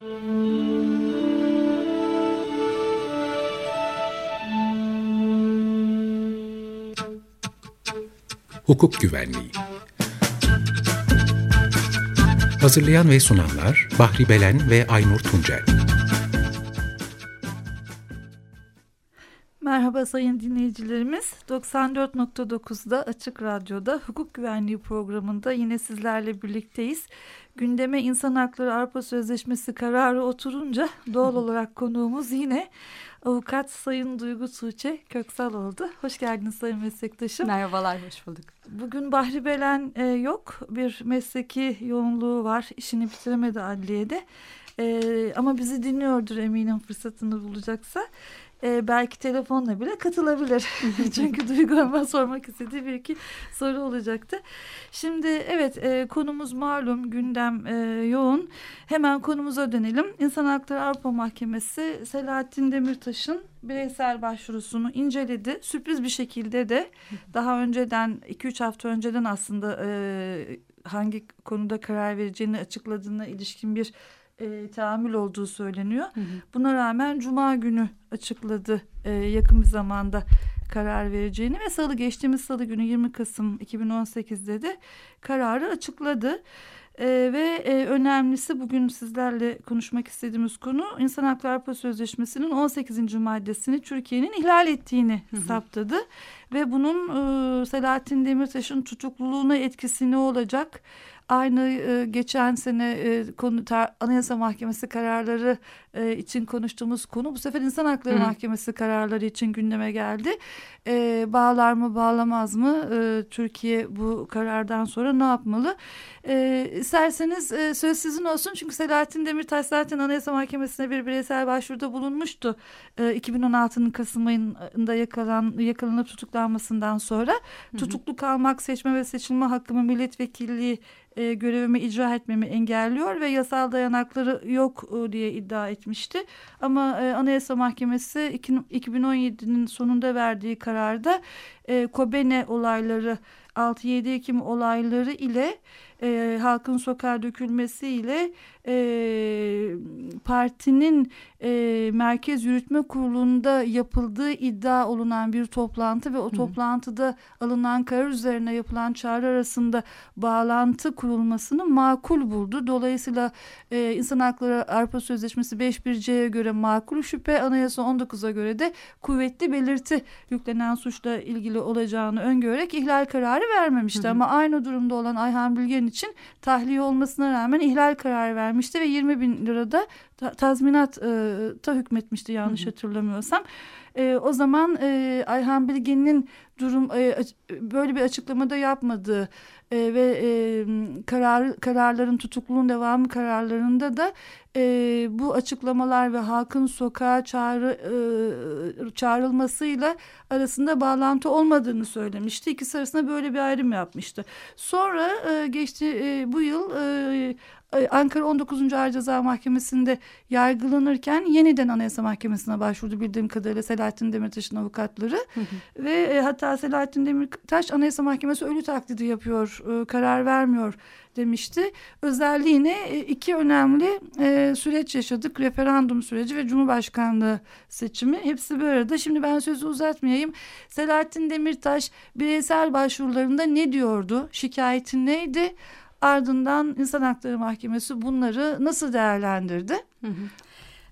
Hukuk Güvenliği Hazırlayan ve sunanlar Bahri Belen ve Aynur Tuncel Merhaba sayın dinleyicilerimiz. 94.9'da Açık Radyo'da Hukuk Güvenliği programında yine sizlerle birlikteyiz. Gündeme İnsan Hakları Avrupa Sözleşmesi kararı oturunca doğal olarak konuğumuz yine avukat Sayın Duygu Tuğçe Köksal oldu. Hoş geldiniz sayın meslektaşım. Merhabalar, hoş bulduk. Bugün Bahri Belen e, yok. Bir mesleki yoğunluğu var. İşini bitiremedi adliyede. E, ama bizi dinliyordur eminim fırsatını bulacaksa e, belki telefonla bile katılabilir. Çünkü Duygu Hanım'a sormak istediği bir iki soru olacaktı. Şimdi evet e, konumuz malum gündem e, yoğun. Hemen konumuza dönelim. İnsan Hakları Avrupa Mahkemesi Selahattin Demirtaş'ın bireysel başvurusunu inceledi. Sürpriz bir şekilde de daha önceden 2-3 hafta önceden aslında e, hangi konuda karar vereceğini açıkladığına ilişkin bir e, tahammül olduğu söyleniyor. Hı hı. Buna rağmen Cuma günü açıkladı e, yakın bir zamanda karar vereceğini ve salı geçtiğimiz salı günü 20 Kasım 2018'de de kararı açıkladı. Ee, ve e, önemlisi bugün sizlerle konuşmak istediğimiz konu İnsan Hakları Avrupa Sözleşmesi'nin 18. maddesini Türkiye'nin ihlal ettiğini hı hı. saptadı. Ve bunun e, Selahattin Demirtaş'ın tutukluluğuna etkisi ne olacak? Aynı e, geçen sene e, konu tar, Anayasa Mahkemesi kararları e, için konuştuğumuz konu bu sefer İnsan Hakları Hı. Mahkemesi kararları için gündeme geldi. E, bağlar mı bağlamaz mı? E, Türkiye bu karardan sonra ne yapmalı? E, isterseniz e, söz sizin olsun çünkü Selahattin Demirtaş zaten Anayasa Mahkemesi'ne bir bireysel başvuruda bulunmuştu. E, 2016'nın Kasım ayında yakalan, yakalanıp tutuklanmasından sonra Hı. tutuklu kalmak, seçme ve seçilme hakkımı milletvekilliği e, görevimi icra etmemi engelliyor ve yasal dayanakları yok e, diye iddia etmişti. Ama e, Anayasa Mahkemesi iki, 2017'nin sonunda verdiği kararda e, Kobene olayları 6-7 Ekim olayları ile e, halkın sokağa dökülmesiyle e, partinin e, Merkez Yürütme Kurulu'nda yapıldığı iddia olunan bir toplantı ve o Hı. toplantıda alınan karar üzerine yapılan çağrı arasında bağlantı kurulmasını makul buldu. Dolayısıyla e, İnsan Hakları Avrupa Sözleşmesi 5.1c'ye göre makul şüphe, Anayasa 19'a göre de kuvvetli belirti yüklenen suçla ilgili olacağını öngörerek ihlal kararı vermemişti. Hı hı. Ama aynı durumda olan Ayhan Bilgen için tahliye olmasına rağmen ihlal kararı vermişti ve 20 bin lirada tazminat e, ta hükmetmişti yanlış hı hı. hatırlamıyorsam. E, o zaman e, Ayhan Bilgin'in durum e, böyle bir açıklamada yapmadığı e, ve e, karar kararların tutukluluğun devamı kararlarında da e, bu açıklamalar ve halkın sokağa çağrı e, çağrılmasıyla arasında bağlantı olmadığını söylemişti. İkisi arasında böyle bir ayrım yapmıştı. Sonra e, geçti e, bu yıl e, Ankara 19. Ağır Ceza Mahkemesi'nde yargılanırken yeniden Anayasa Mahkemesi'ne başvurdu bildiğim kadarıyla Selahattin Demirtaş'ın avukatları. Hı hı. Ve e, hatta Selahattin Demirtaş Anayasa Mahkemesi ölü taklidi yapıyor, e, karar vermiyor demişti. Özelliğine e, iki önemli e, süreç yaşadık. Referandum süreci ve Cumhurbaşkanlığı seçimi. Hepsi bir arada. Şimdi ben sözü uzatmayayım. Selahattin Demirtaş bireysel başvurularında ne diyordu? Şikayetin neydi? Ardından İnsan Hakları Mahkemesi bunları nasıl değerlendirdi? Hı hı.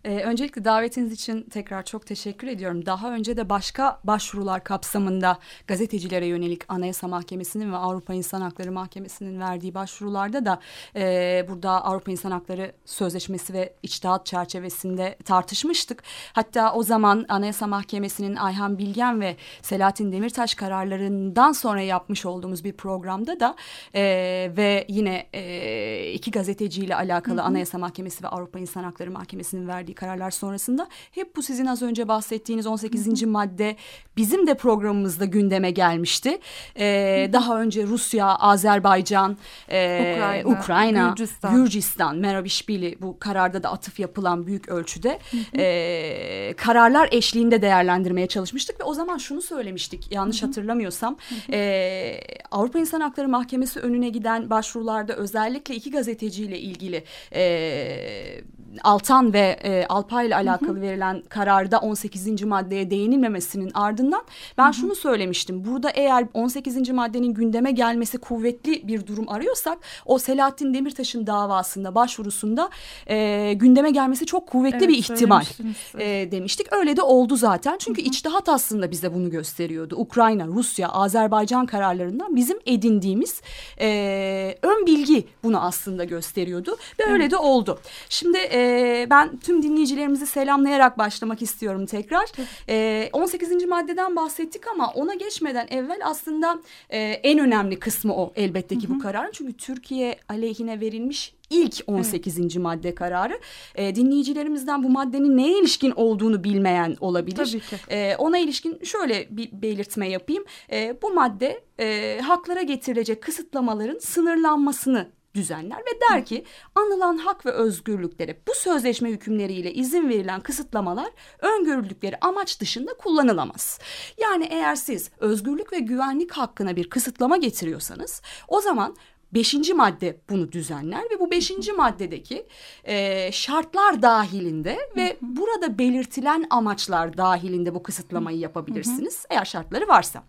Ee, öncelikle davetiniz için tekrar çok teşekkür ediyorum. Daha önce de başka başvurular kapsamında gazetecilere yönelik Anayasa Mahkemesi'nin ve Avrupa İnsan Hakları Mahkemesi'nin verdiği başvurularda da e, burada Avrupa İnsan Hakları Sözleşmesi ve içtihat çerçevesinde tartışmıştık. Hatta o zaman Anayasa Mahkemesi'nin Ayhan Bilgen ve Selahattin Demirtaş kararlarından sonra yapmış olduğumuz bir programda da e, ve yine e, iki gazeteciyle alakalı hı hı. Anayasa Mahkemesi ve Avrupa İnsan Hakları Mahkemesi'nin verdiği kararlar sonrasında. Hep bu sizin az önce bahsettiğiniz 18. madde bizim de programımızda gündeme gelmişti. Ee, daha önce Rusya, Azerbaycan, e, Ukrayna, Ukrayna Gürcistan, Gürcistan Merabişvili bu kararda da atıf yapılan büyük ölçüde e, kararlar eşliğinde değerlendirmeye çalışmıştık ve o zaman şunu söylemiştik yanlış hatırlamıyorsam. E, Avrupa İnsan Hakları Mahkemesi önüne giden başvurularda özellikle iki gazeteciyle ilgili e, Altan ve e, Alpay ile alakalı hı hı. verilen kararda 18. maddeye değinilmemesinin ardından ben hı hı. şunu söylemiştim. Burada eğer 18. maddenin gündeme gelmesi kuvvetli bir durum arıyorsak o Selahattin Demirtaş'ın davasında başvurusunda e, gündeme gelmesi çok kuvvetli evet, bir ihtimal e, demiştik. Öyle de oldu zaten. Çünkü hı hı. içtihat aslında bize bunu gösteriyordu. Ukrayna, Rusya, Azerbaycan kararlarından bizim edindiğimiz e, ön bilgi bunu aslında gösteriyordu. Ve öyle evet. de oldu. Şimdi e, ben tüm dinleyicilerimizi selamlayarak başlamak istiyorum tekrar. E, 18. maddeden bahsettik ama ona geçmeden evvel aslında e, en önemli kısmı o elbette ki hı hı. bu kararın. Çünkü Türkiye aleyhine verilmiş ilk 18. Evet. madde kararı. E, dinleyicilerimizden bu maddenin neye ilişkin olduğunu bilmeyen olabilir. Tabii ki. E, ona ilişkin şöyle bir belirtme yapayım. E, bu madde e, haklara getirilecek kısıtlamaların sınırlanmasını düzenler ve der ki anılan hak ve özgürlüklere bu sözleşme hükümleriyle izin verilen kısıtlamalar öngörüldükleri amaç dışında kullanılamaz. Yani eğer siz özgürlük ve güvenlik hakkına bir kısıtlama getiriyorsanız o zaman Beşinci madde bunu düzenler ve bu beşinci maddedeki e, şartlar dahilinde ve burada belirtilen amaçlar dahilinde bu kısıtlamayı yapabilirsiniz eğer şartları varsa.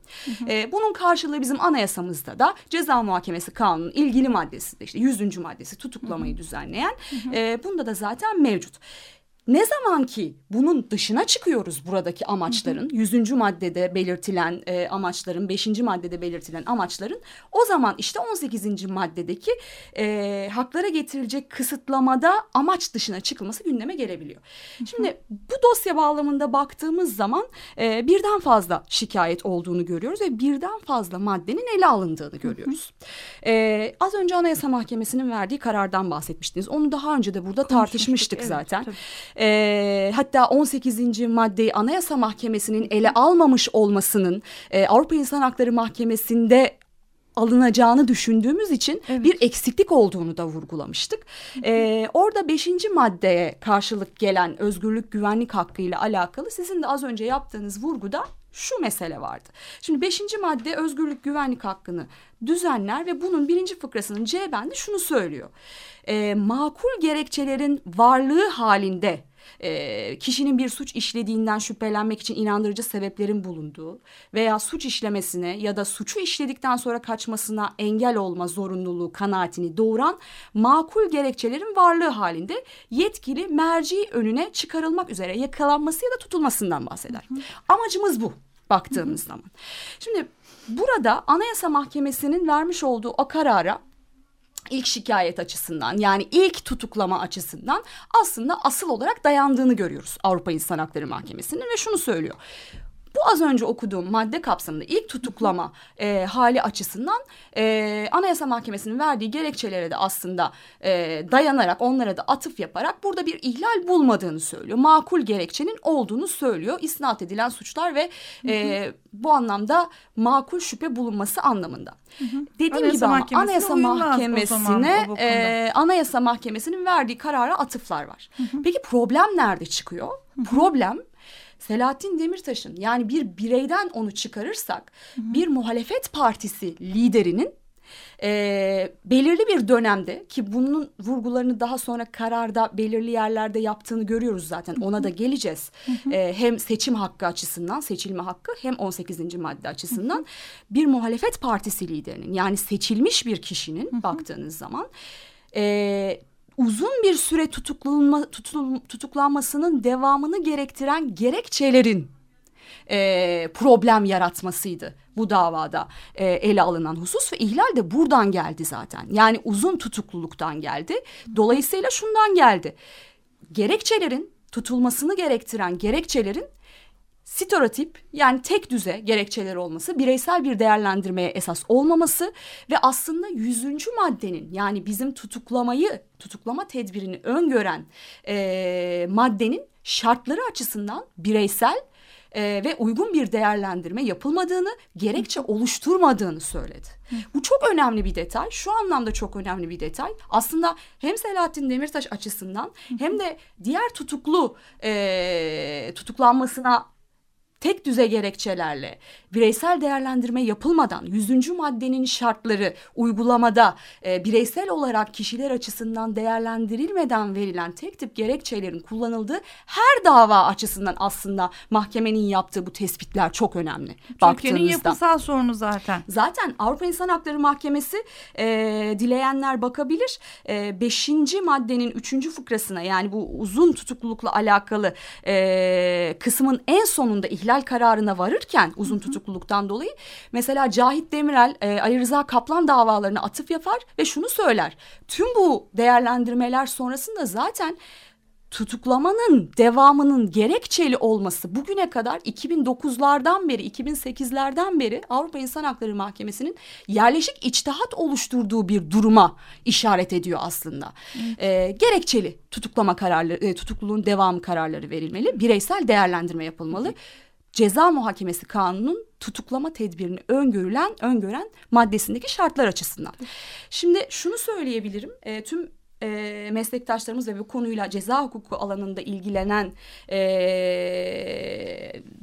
E, bunun karşılığı bizim anayasamızda da ceza muhakemesi kanunun ilgili maddesi de işte yüzüncü maddesi tutuklamayı düzenleyen e, bunda da zaten mevcut. Ne zaman ki bunun dışına çıkıyoruz buradaki amaçların, yüzüncü maddede belirtilen e, amaçların, beşinci maddede belirtilen amaçların, o zaman işte on sekizinci maddedeki e, haklara getirilecek kısıtlamada amaç dışına çıkılması gündeme gelebiliyor. Şimdi bu dosya bağlamında baktığımız zaman e, birden fazla şikayet olduğunu görüyoruz ve birden fazla maddenin ele alındığını görüyoruz. E, az önce Anayasa Mahkemesi'nin verdiği karardan bahsetmiştiniz. Onu daha önce de burada tartışmıştık evet, zaten. Tabii. E, hatta 18. maddeyi Anayasa Mahkemesi'nin ele almamış olmasının e, Avrupa İnsan Hakları Mahkemesi'nde alınacağını düşündüğümüz için evet. bir eksiklik olduğunu da vurgulamıştık. Ee, orada beşinci maddeye karşılık gelen özgürlük güvenlik hakkı ile alakalı sizin de az önce yaptığınız vurguda şu mesele vardı. Şimdi beşinci madde özgürlük güvenlik hakkını düzenler ve bunun birinci fıkrasının C bendi şunu söylüyor. Ee, makul gerekçelerin varlığı halinde e, kişinin bir suç işlediğinden şüphelenmek için inandırıcı sebeplerin bulunduğu veya suç işlemesine ya da suçu işledikten sonra kaçmasına engel olma zorunluluğu kanaatini doğuran makul gerekçelerin varlığı halinde yetkili merci önüne çıkarılmak üzere yakalanması ya da tutulmasından bahseder. Hı hı. Amacımız bu baktığımız hı hı. zaman. Şimdi burada Anayasa Mahkemesi'nin vermiş olduğu o karara ilk şikayet açısından yani ilk tutuklama açısından aslında asıl olarak dayandığını görüyoruz Avrupa İnsan Hakları Mahkemesi'nin ve şunu söylüyor. Bu az önce okuduğum madde kapsamında ilk tutuklama e, hali açısından e, Anayasa Mahkemesi'nin verdiği gerekçelere de aslında e, dayanarak onlara da atıf yaparak burada bir ihlal bulmadığını söylüyor. Makul gerekçenin olduğunu söylüyor. İsnat edilen suçlar ve e, bu anlamda makul şüphe bulunması anlamında. Hı hı. Dediğim Anayasa gibi ama Anayasa Mahkemesi'ne e, Anayasa Mahkemesi'nin verdiği karara atıflar var. Hı hı. Peki problem nerede çıkıyor? Hı hı. Problem Selahattin Demirtaş'ın yani bir bireyden onu çıkarırsak hı hı. bir muhalefet partisi liderinin e, belirli bir dönemde ki bunun vurgularını daha sonra kararda belirli yerlerde yaptığını görüyoruz zaten ona da geleceğiz. E, hem seçim hakkı açısından seçilme hakkı hem 18. madde açısından bir muhalefet partisi liderinin yani seçilmiş bir kişinin baktığınız zaman e, uzun bir süre tutuklanma, tutul, tutuklanmasının devamını gerektiren gerekçelerin e, problem yaratmasıydı bu davada e, ele alınan husus ve ihlal de buradan geldi zaten. Yani uzun tutukluluktan geldi. Dolayısıyla şundan geldi. Gerekçelerin tutulmasını gerektiren gerekçelerin stereotip yani tek düze gerekçeleri olması, bireysel bir değerlendirmeye esas olmaması ve aslında yüzüncü maddenin yani bizim tutuklamayı, tutuklama tedbirini öngören e, maddenin şartları açısından bireysel e, ve uygun bir değerlendirme yapılmadığını, gerekçe oluşturmadığını söyledi. Bu çok önemli bir detay. Şu anlamda çok önemli bir detay. Aslında hem Selahattin Demirtaş açısından hem de diğer tutuklu e, tutuklanmasına tek düze gerekçelerle bireysel değerlendirme yapılmadan 100. maddenin şartları uygulamada e, bireysel olarak kişiler açısından değerlendirilmeden verilen tek tip gerekçelerin kullanıldığı her dava açısından aslında mahkemenin yaptığı bu tespitler çok önemli. Türkiye'nin yapısal sorunu zaten. Zaten Avrupa İnsan Hakları Mahkemesi e, dileyenler bakabilir. E, beşinci maddenin üçüncü fıkrasına yani bu uzun tutuklulukla alakalı e, kısmın en sonunda ihlal kararına varırken uzun tutukluluktan dolayı mesela Cahit Demirel e, Ali Rıza Kaplan davalarına atıf yapar ve şunu söyler. Tüm bu değerlendirmeler sonrasında zaten tutuklamanın devamının gerekçeli olması bugüne kadar 2009'lardan beri 2008'lerden beri Avrupa İnsan Hakları Mahkemesi'nin yerleşik içtihat oluşturduğu bir duruma işaret ediyor aslında. Ee, gerekçeli tutuklama kararları, e, tutukluluğun devamı kararları verilmeli, bireysel değerlendirme yapılmalı. Ceza muhakemesi kanunun tutuklama tedbirini öngörülen, öngören maddesindeki şartlar açısından. Şimdi şunu söyleyebilirim. E, tüm e, meslektaşlarımız ve bu konuyla ceza hukuku alanında ilgilenen e,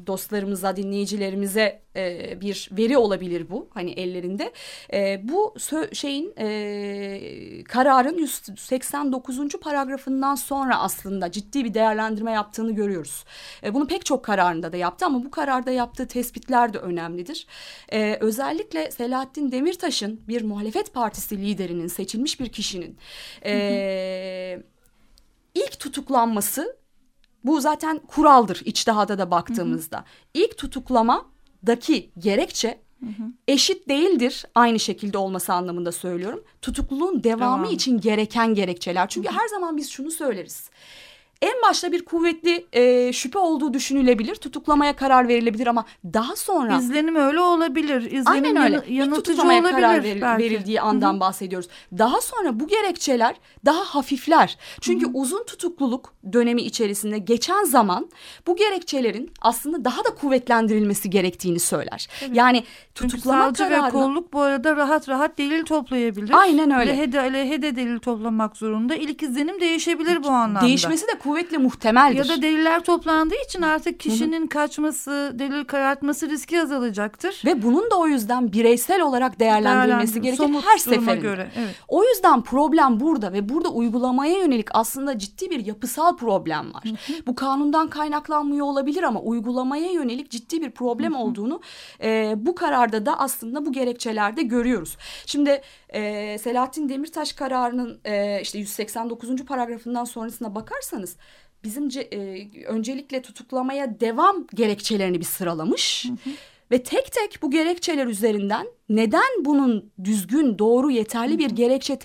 dostlarımıza, dinleyicilerimize e, bir veri olabilir bu hani ellerinde. E, bu şeyin e, kararın 189. paragrafından sonra aslında ciddi bir değerlendirme yaptığını görüyoruz. E, bunu pek çok kararında da yaptı ama bu kararda yaptığı tespitler de önemlidir. E, özellikle Selahattin Demirtaş'ın bir muhalefet partisi liderinin seçilmiş bir kişinin e, ilk tutuklanması bu zaten kuraldır içtihada da baktığımızda. Hı hı. İlk tutuklamadaki gerekçe hı hı. eşit değildir aynı şekilde olması anlamında söylüyorum. Tutukluluğun devamı Devam. için gereken gerekçeler. Çünkü hı hı. her zaman biz şunu söyleriz en başta bir kuvvetli e, şüphe olduğu düşünülebilir. Tutuklamaya karar verilebilir ama daha sonra... izlenim öyle olabilir. İzlenim Aynen öyle. yanıltıcı olabilir. karar veril, verildiği andan Hı -hı. bahsediyoruz. Daha sonra bu gerekçeler daha hafifler. Çünkü Hı -hı. uzun tutukluluk dönemi içerisinde geçen zaman bu gerekçelerin aslında daha da kuvvetlendirilmesi gerektiğini söyler. Tabii. Yani tutuklama Çünkü kararına... ve kolluk bu arada rahat rahat delil toplayabilir. Aynen öyle. Lehe de, lehe de delil toplamak zorunda. İlk izlenim değişebilir bu anlamda. Değişmesi de kuvvetle muhtemeldir. Ya da deliller toplandığı için artık kişinin Hı -hı. kaçması, delil karartması riski azalacaktır. Ve bunun da o yüzden bireysel olarak değerlendirilmesi gerekir her seferinde. Göre, evet. O yüzden problem burada ve burada uygulamaya yönelik aslında ciddi bir yapısal problem var. Hı -hı. Bu kanundan kaynaklanmıyor olabilir ama uygulamaya yönelik ciddi bir problem Hı -hı. olduğunu e, bu kararda da aslında bu gerekçelerde görüyoruz. Şimdi e, Selahattin Demirtaş kararının e, işte 189. paragrafından sonrasına bakarsanız bizim e, öncelikle tutuklamaya devam gerekçelerini bir sıralamış. Hı hı. Ve tek tek bu gerekçeler üzerinden neden bunun düzgün, doğru, yeterli bir gerekçe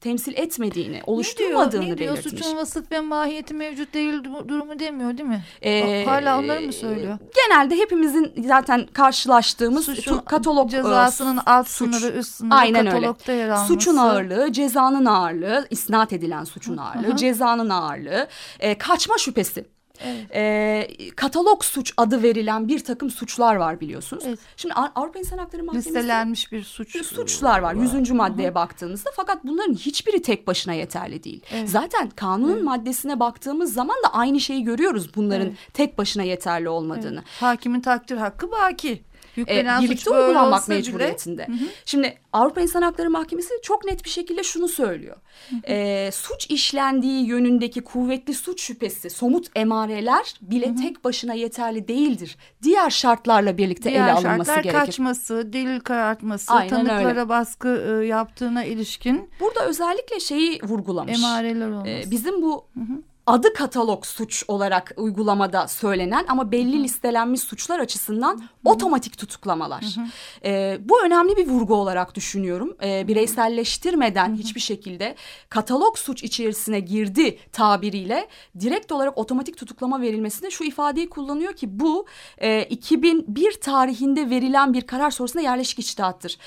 temsil etmediğini, oluşturmadığını ne diyor, ne diyor? belirtmiş. Suçun vasıf ve mahiyeti mevcut değil durumu demiyor değil mi? Ee, Hala onları mı söylüyor? Genelde hepimizin zaten karşılaştığımız Suçun, katalog cezasının alt suç, sınırı üst sınırı Aynen katalogda öyle. yer alması. Suçun ağırlığı, cezanın ağırlığı, isnat edilen suçun ağırlığı, Hı -hı. cezanın ağırlığı, e, kaçma şüphesi Evet. E, katalog suç adı verilen bir takım suçlar var biliyorsunuz. Evet. Şimdi Avrupa İnsan Hakları Mahkemesi listelenmiş bir suç suçlar var. Yüzüncü maddeye Hı-hı. baktığınızda fakat bunların hiçbiri tek başına yeterli değil. Evet. Zaten kanunun evet. maddesine baktığımız zaman da aynı şeyi görüyoruz bunların evet. tek başına yeterli olmadığını. Evet. Hakimin takdir hakkı baki e, birlikte uygulanmak mecburiyetinde. Hı hı. Şimdi Avrupa İnsan Hakları Mahkemesi çok net bir şekilde şunu söylüyor. Hı hı. E, suç işlendiği yönündeki kuvvetli suç şüphesi, somut emareler bile hı hı. tek başına yeterli değildir. Diğer şartlarla birlikte Diğer ele alınması şartlar, gerekir. kaçması, delil karartması, Aynen tanıklara öyle. baskı e, yaptığına ilişkin. Burada özellikle şeyi vurgulamış. Emareler olması. E, bizim bu... Hı hı adı katalog suç olarak uygulamada söylenen ama belli listelenmiş suçlar açısından Hı-hı. otomatik tutuklamalar. Hı-hı. Ee, bu önemli bir vurgu olarak düşünüyorum. Ee, bireyselleştirmeden Hı-hı. hiçbir şekilde katalog suç içerisine girdi tabiriyle direkt olarak otomatik tutuklama verilmesinde şu ifadeyi kullanıyor ki bu e, 2001 tarihinde verilen bir karar sonrasında yerleşik içtihattır.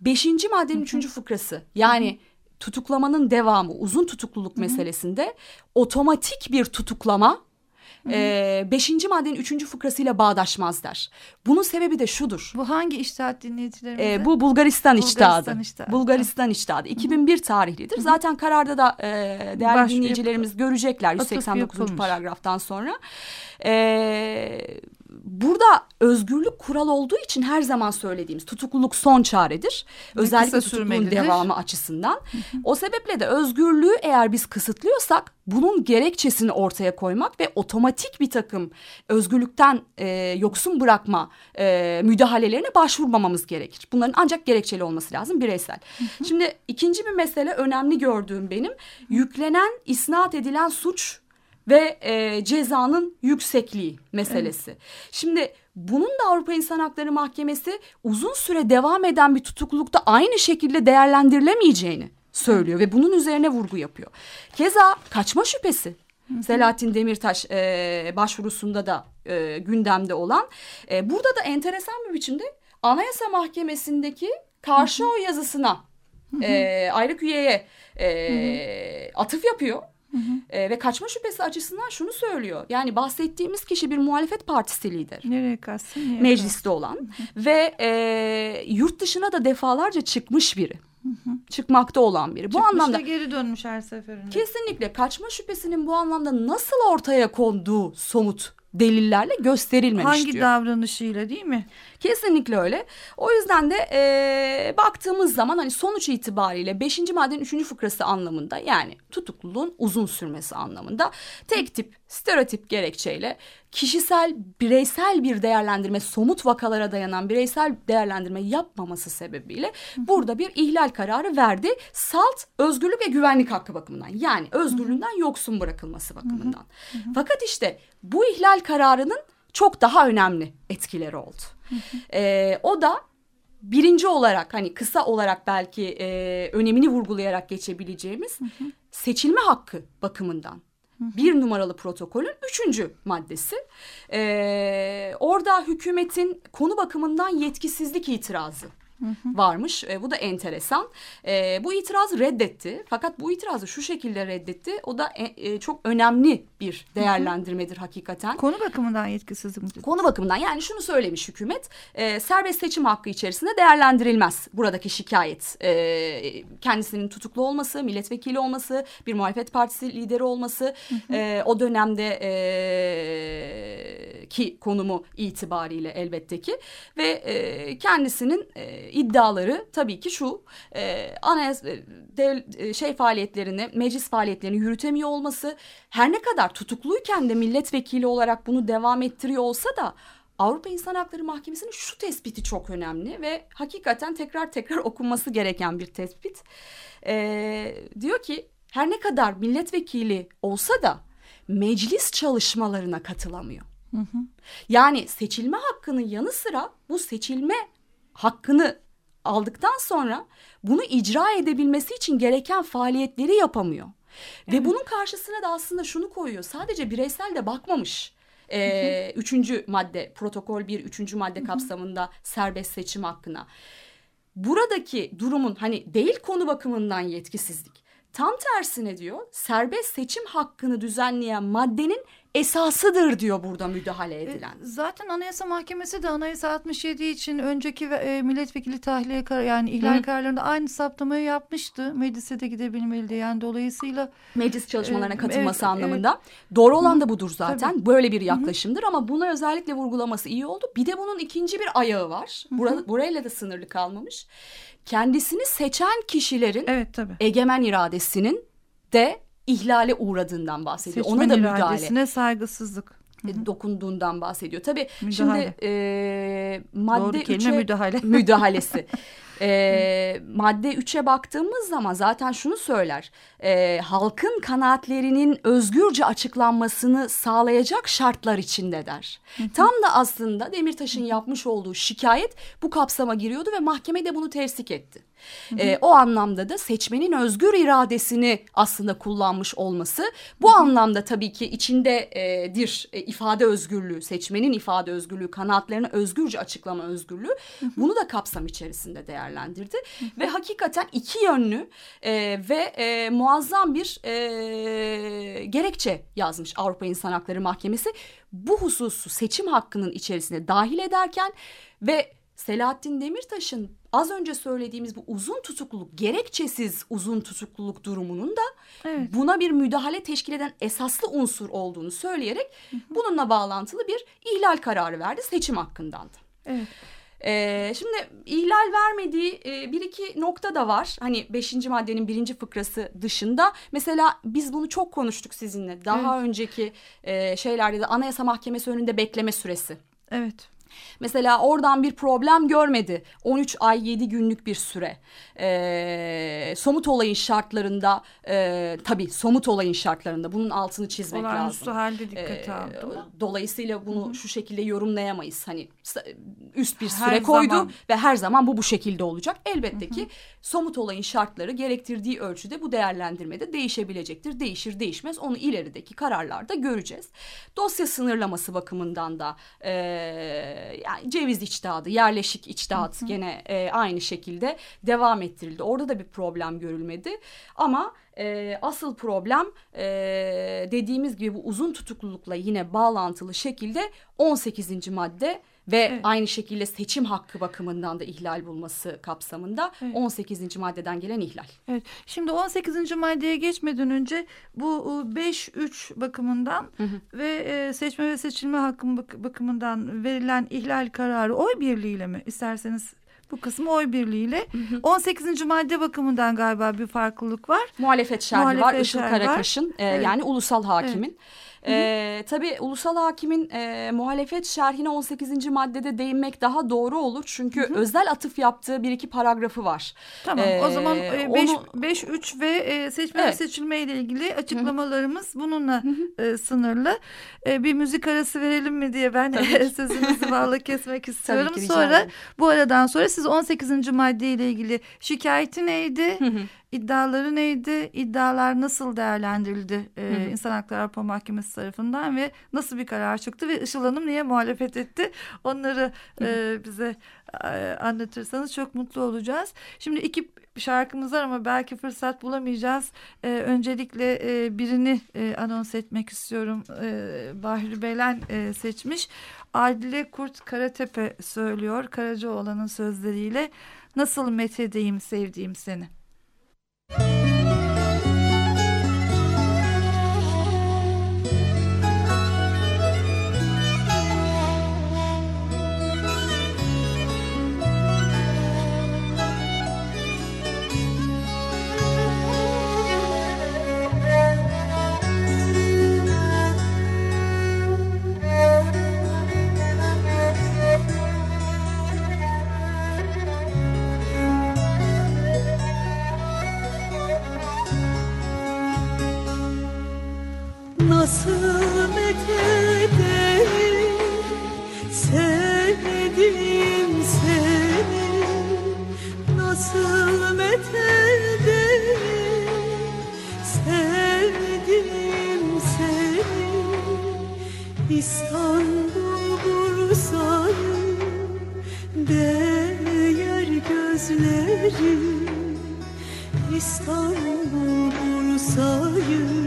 Beşinci maddenin Hı-hı. üçüncü fıkrası yani... Hı-hı tutuklamanın devamı uzun tutukluluk Hı-hı. meselesinde otomatik bir tutuklama e, beşinci maddenin üçüncü fıkrasıyla bağdaşmaz der. Bunun sebebi de şudur. Bu hangi iştahat dinleyicilerimize? E, bu Bulgaristan, Bulgaristan iştahı. Bulgaristan iştahı. 2001 Hı-hı. tarihlidir. Hı-hı. Zaten kararda da e, değerli Baş, dinleyicilerimiz görecekler 189. paragraftan sonra. E, burada özgürlük kural olduğu için her zaman söylediğimiz tutukluluk son çaredir. Özellikle tutukluluğun devamı açısından. O sebeple de özgürlüğü eğer biz kısıtlıyorsak bunun gerekçesini ortaya koymak ve otomatik bir takım özgürlükten e, yoksun bırakma e, müdahalelerine başvurmamamız gerekir. Bunların ancak gerekçeli olması lazım bireysel. Şimdi ikinci bir mesele önemli gördüğüm benim yüklenen isnat edilen suç ve e, cezanın yüksekliği meselesi. Şimdi bunun da Avrupa İnsan Hakları Mahkemesi uzun süre devam eden bir tutuklulukta aynı şekilde değerlendirilemeyeceğini söylüyor ve bunun üzerine vurgu yapıyor. Keza kaçma şüphesi Selahattin Demirtaş e, başvurusunda da e, gündemde olan. E, burada da enteresan bir biçimde Anayasa Mahkemesi'ndeki karşı oy yazısına e, ayrık üyeye e, atıf yapıyor. E, ve kaçma şüphesi açısından şunu söylüyor. Yani bahsettiğimiz kişi bir muhalefet partisi lideri. Nereye kaçsın? Niye Mecliste olan ve e, yurt dışına da defalarca çıkmış biri. Çıkmakta olan biri. Bu Çıkmış anlamda da geri dönmüş her seferinde. kesinlikle kaçma şüphesinin bu anlamda nasıl ortaya konduğu somut delillerle gösterilmemiş Hangi diyor. davranışıyla değil mi? Kesinlikle öyle. O yüzden de e, baktığımız zaman hani sonuç itibariyle 5. maddenin 3. fıkrası anlamında yani tutukluluğun uzun sürmesi anlamında tek tip stereotip gerekçeyle kişisel bireysel bir değerlendirme somut vakalara dayanan bireysel değerlendirme yapmaması sebebiyle burada bir ihlal kararı verdi. Salt özgürlük ve güvenlik hakkı bakımından yani özgürlüğünden yoksun bırakılması bakımından. Fakat işte bu ihlal kararının çok daha önemli etkileri oldu. Ee, o da birinci olarak hani kısa olarak belki e, önemini vurgulayarak geçebileceğimiz seçilme hakkı bakımından. Bir numaralı protokolün üçüncü maddesi. Ee, orada hükümetin konu bakımından yetkisizlik itirazı varmış. E, bu da enteresan. E, bu itirazı reddetti. Fakat bu itirazı şu şekilde reddetti. O da e, e, çok önemli bir değerlendirmedir hakikaten. Konu bakımından yetkisizlik mi? Konu bakımından yani şunu söylemiş hükümet e, serbest seçim hakkı içerisinde değerlendirilmez buradaki şikayet e, kendisinin tutuklu olması milletvekili olması bir muhalefet partisi lideri olması e, o dönemde e, ki konumu itibariyle elbette ki ve e, kendisinin e, iddiaları tabii ki şu e, anayasa dev, e, şey faaliyetlerini meclis faaliyetlerini yürütemiyor olması her ne kadar tutukluyken de milletvekili olarak bunu devam ettiriyor olsa da Avrupa İnsan Hakları Mahkemesi'nin şu tespiti çok önemli ve hakikaten tekrar tekrar okunması gereken bir tespit. Ee, diyor ki her ne kadar milletvekili olsa da meclis çalışmalarına katılamıyor. Yani seçilme hakkının yanı sıra bu seçilme hakkını aldıktan sonra bunu icra edebilmesi için gereken faaliyetleri yapamıyor. Ve bunun karşısına da aslında şunu koyuyor. Sadece bireysel de bakmamış. Ee, üçüncü madde protokol bir üçüncü madde kapsamında serbest seçim hakkına. Buradaki durumun hani değil konu bakımından yetkisizlik. Tam tersine diyor serbest seçim hakkını düzenleyen maddenin esasıdır diyor burada müdahale edilen. E, Zaten Anayasa Mahkemesi de Anayasa 67 için önceki e, milletvekili tahliye kar yani ihlal Hı. kararlarında aynı saptamayı yapmıştı. Meclise de gidebilmeliydi. Yani dolayısıyla Meclis çalışmalarına Ee, katılması evet, anlamında. Doğru olan da budur zaten. Böyle bir yaklaşımdır ama buna özellikle vurgulaması iyi oldu. Bir de bunun ikinci bir ayağı var. Bura, burayla da sınırlı kalmamış. Kendisini seçen kişilerin evet tabii. egemen iradesinin de ihlale uğradığından bahsediyor. Seçmen Ona da müdahale saygısızlık. e, dokunduğundan bahsediyor. Tabii Müdahale. şimdi e, madde Doğru kelime üçe- müdahale. müdahalesi. E, madde 3'e baktığımız zaman zaten şunu söyler. E, halkın kanaatlerinin özgürce açıklanmasını sağlayacak şartlar içinde der. Tam da aslında Demirtaş'ın yapmış olduğu şikayet bu kapsama giriyordu ve mahkeme de bunu tersik etti. E, o anlamda da seçmenin özgür iradesini aslında kullanmış olması bu anlamda tabii ki içindedir e, ifade özgürlüğü, seçmenin ifade özgürlüğü, kanaatlerini özgürce açıklama özgürlüğü bunu da kapsam içerisinde değerlendirdi. Ve hakikaten iki yönlü e, ve e, muazzam bir e, gerekçe yazmış Avrupa İnsan Hakları Mahkemesi. Bu hususu seçim hakkının içerisine dahil ederken ve Selahattin Demirtaş'ın az önce söylediğimiz bu uzun tutukluluk, gerekçesiz uzun tutukluluk durumunun da Evet. buna bir müdahale teşkil eden esaslı unsur olduğunu söyleyerek bununla bağlantılı bir ihlal kararı verdi seçim hakkından da. Evet. Ee, şimdi ihlal vermediği e, bir iki nokta da var. Hani beşinci maddenin birinci fıkrası dışında. Mesela biz bunu çok konuştuk sizinle. Daha önceki e, şeylerde de Anayasa Mahkemesi önünde bekleme süresi. Evet. Mesela oradan bir problem görmedi. 13 ay 7 günlük bir süre. Ee, somut olayın şartlarında e, tabii somut olayın şartlarında bunun altını çizmek Olağanüstü lazım. halde dikkate Ee, aldı mı? Dolayısıyla bunu şu şekilde yorumlayamayız. Hani üst bir Her süre koydu zaman. ve her zaman bu bu şekilde olacak. Elbette ki somut olayın şartları gerektirdiği ölçüde bu değerlendirmede değişebilecektir. Değişir değişmez onu ilerideki kararlarda göreceğiz. Dosya sınırlaması bakımından da e, yani ceviz içtihadı, yerleşik içtihat gene e, aynı şekilde devam ettirildi. Orada da bir problem görülmedi. Ama e, asıl problem e, dediğimiz gibi bu uzun tutuklulukla yine bağlantılı şekilde 18. madde ve Evet. aynı şekilde seçim hakkı bakımından da ihlal bulması kapsamında Evet. 18. maddeden gelen ihlal. Evet. Şimdi 18. maddeye geçmeden önce bu e, 5-3 bakımından ve e, seçme ve seçilme hakkı bak- bakımından verilen ihlal kararı oy birliğiyle mi? İsterseniz bu kısmı oy birliğiyle. 18. madde bakımından galiba bir farklılık var. Muhalefet şerhi var Muhalefet Işıl var. Karakaş'ın e, Evet. yani ulusal hakimin. E, tabii ulusal hakimin e, muhalefet şerhine 18. maddede değinmek daha doğru olur. Çünkü özel atıf yaptığı bir iki paragrafı var. Tamam. Ee, o zaman 5 onu- 5 3 ve e, seçme ve Evet. seçilme ile ilgili açıklamalarımız bununla e, sınırlı. E, bir müzik arası verelim mi diye ben sözünüzü bağla kesmek istiyorum. sonra bu aradan sonra siz 18. madde ile ilgili şikayeti neydi? İddiaları neydi? İddialar nasıl değerlendirildi e, İnsan Hakları Avrupa Mahkemesi tarafından ve nasıl bir karar çıktı ve Işıl Hanım niye muhalefet etti? Onları e, bize e, anlatırsanız çok mutlu olacağız. Şimdi iki şarkımız var ama belki fırsat bulamayacağız. E, öncelikle e, birini e, anons etmek istiyorum. E, Bahri Belen e, seçmiş. Adile Kurt Karatepe söylüyor Karacaoğlan'ın sözleriyle. Nasıl methedeyim sevdiğim seni. Música Nasıl methedeyim sevdiğim seni. Nasıl methedeyim sevdiğim seni. İstanbul Bursa'yı değer gözlerim. İstanbul Bursa'yı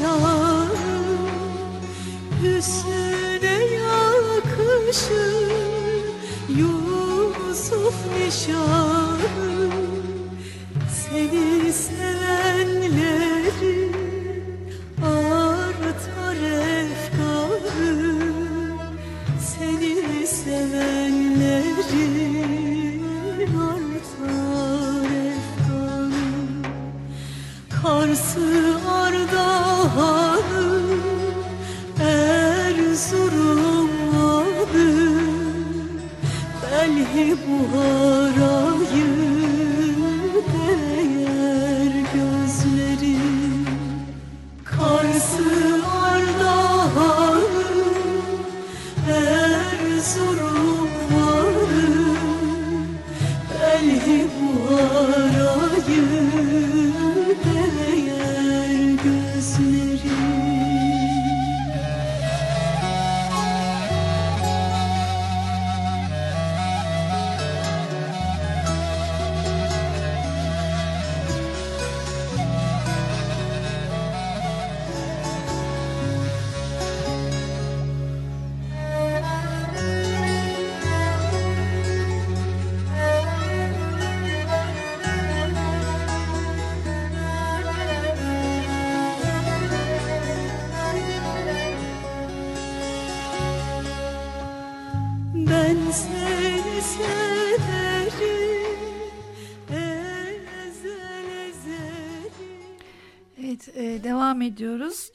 Krishna.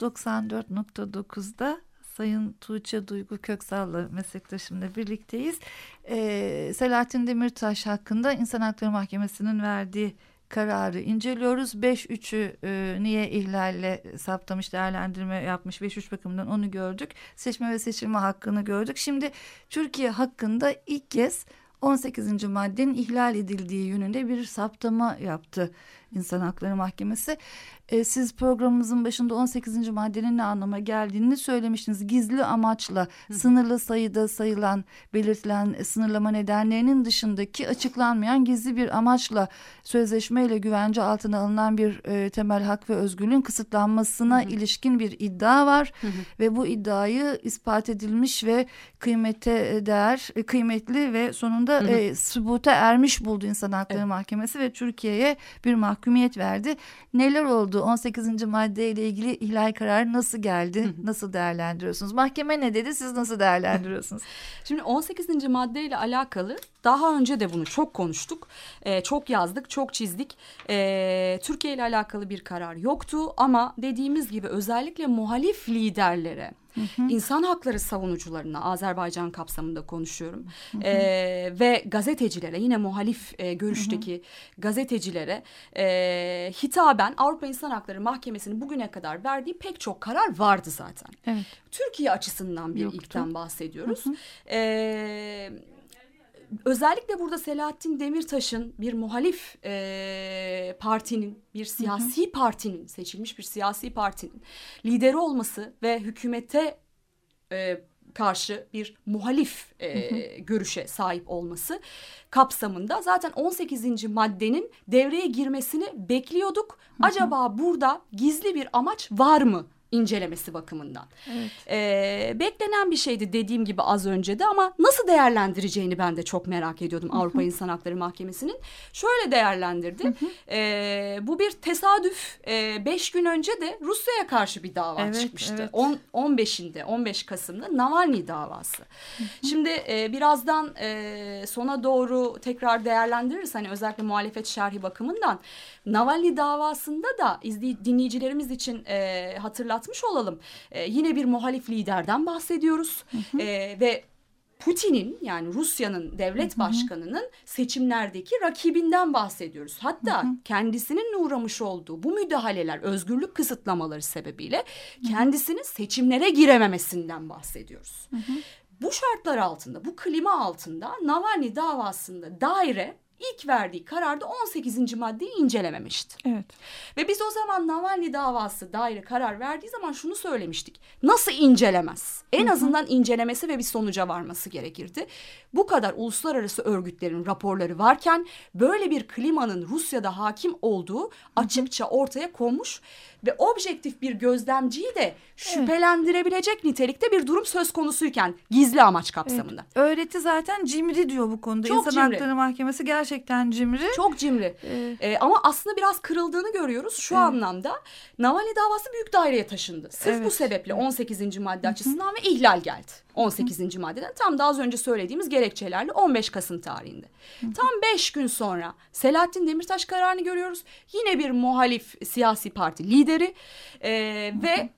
94.9'da. Sayın Tuğçe Duygu Köksal'la meslektaşımla birlikteyiz. E, Selahattin Demirtaş hakkında İnsan Hakları Mahkemesi'nin verdiği kararı inceliyoruz. 5-3'ü e, niye ihlalle saptamış, değerlendirme yapmış 5-3 bakımından onu gördük. Seçme ve seçilme hakkını gördük. Şimdi Türkiye hakkında ilk kez 18. maddenin ihlal edildiği yönünde bir saptama yaptı İnsan Hakları Mahkemesi. E, siz programımızın başında 18. maddenin ne anlama geldiğini söylemiştiniz. Gizli amaçla sınırlı sayıda sayılan belirtilen sınırlama nedenlerinin dışındaki açıklanmayan gizli bir amaçla sözleşmeyle güvence altına alınan bir e, temel hak ve özgürlüğün kısıtlanmasına ilişkin bir iddia var ve bu iddiayı ispat edilmiş ve kıymete değer e, kıymetli ve sonunda e, sübuta ermiş buldu İnsan Hakları Mahkemesi ve Türkiye'ye bir mahkumiyet verdi. Neler oldu? 18. madde ile ilgili ihlal kararı nasıl geldi? Nasıl değerlendiriyorsunuz? Mahkeme ne dedi? Siz nasıl değerlendiriyorsunuz? Şimdi 18. maddeyle alakalı daha önce de bunu çok konuştuk. Ee, çok yazdık, çok çizdik. Ee, Türkiye ile alakalı bir karar yoktu ama dediğimiz gibi özellikle muhalif liderlere insan hakları savunucularına Azerbaycan kapsamında konuşuyorum Ee, ve gazetecilere yine muhalif e, görüşteki gazetecilere e, hitaben Avrupa İnsan Hakları Mahkemesi'nin bugüne kadar verdiği pek çok karar vardı zaten. Evet. Türkiye açısından bir Yoktu. ilkten bahsediyoruz. Ee, özellikle burada Selahattin Demirtaş'ın bir muhalif e, partinin, bir siyasi partinin, seçilmiş bir siyasi partinin lideri olması ve hükümete e, karşı bir muhalif e, görüşe sahip olması kapsamında zaten 18. maddenin devreye girmesini bekliyorduk. Acaba burada gizli bir amaç var mı? İncelemesi bakımından. Evet. Ee, beklenen bir şeydi dediğim gibi az önce de ama nasıl değerlendireceğini ben de çok merak ediyordum Avrupa İnsan Hakları Mahkemesi'nin. Şöyle değerlendirdi. Ee, bu bir tesadüf. Ee, beş gün önce de Rusya'ya karşı bir dava Evet, çıkmıştı. evet. On- 15'inde 15 Kasım'da Navalny davası. Şimdi e, birazdan e, sona doğru tekrar değerlendiririz. Hani özellikle muhalefet şerhi bakımından. Navalny davasında da izley- dinleyicilerimiz için e, hatırlatmış olalım. E, yine bir muhalif liderden bahsediyoruz. E, ve Putin'in yani Rusya'nın devlet başkanının seçimlerdeki rakibinden bahsediyoruz. Hatta kendisinin uğramış olduğu bu müdahaleler, özgürlük kısıtlamaları sebebiyle kendisinin seçimlere girememesinden bahsediyoruz. Bu şartlar altında, bu klima altında Navalny davasında daire ilk verdiği kararda 18. maddeyi incelememişti. Evet. Ve biz o zaman Navalny davası daire karar verdiği zaman şunu söylemiştik. Nasıl incelemez? En azından incelemesi ve bir sonuca varması gerekirdi. Bu kadar uluslararası örgütlerin raporları varken böyle bir klimanın Rusya'da hakim olduğu açıkça ortaya konmuş ve objektif bir gözlemciyi de şüphelendirebilecek nitelikte bir durum söz konusuyken gizli amaç kapsamında. Öğreti zaten cimri diyor bu konuda. Çok İnsan cimri. Hakları Mahkemesi gerçekten cimri. Çok cimri. Ee, Ee, ama aslında biraz kırıldığını görüyoruz şu anlamda. Navalny davası büyük daireye taşındı. Sırf bu Evet. sebeple 18. madde açısından ve ihlal geldi. 18. maddeden tam da az önce söylediğimiz gerekçelerle 15 Kasım tarihinde. Tam 5 gün sonra Selahattin Demirtaş kararını görüyoruz. Yine bir muhalif siyasi parti lideri e, ve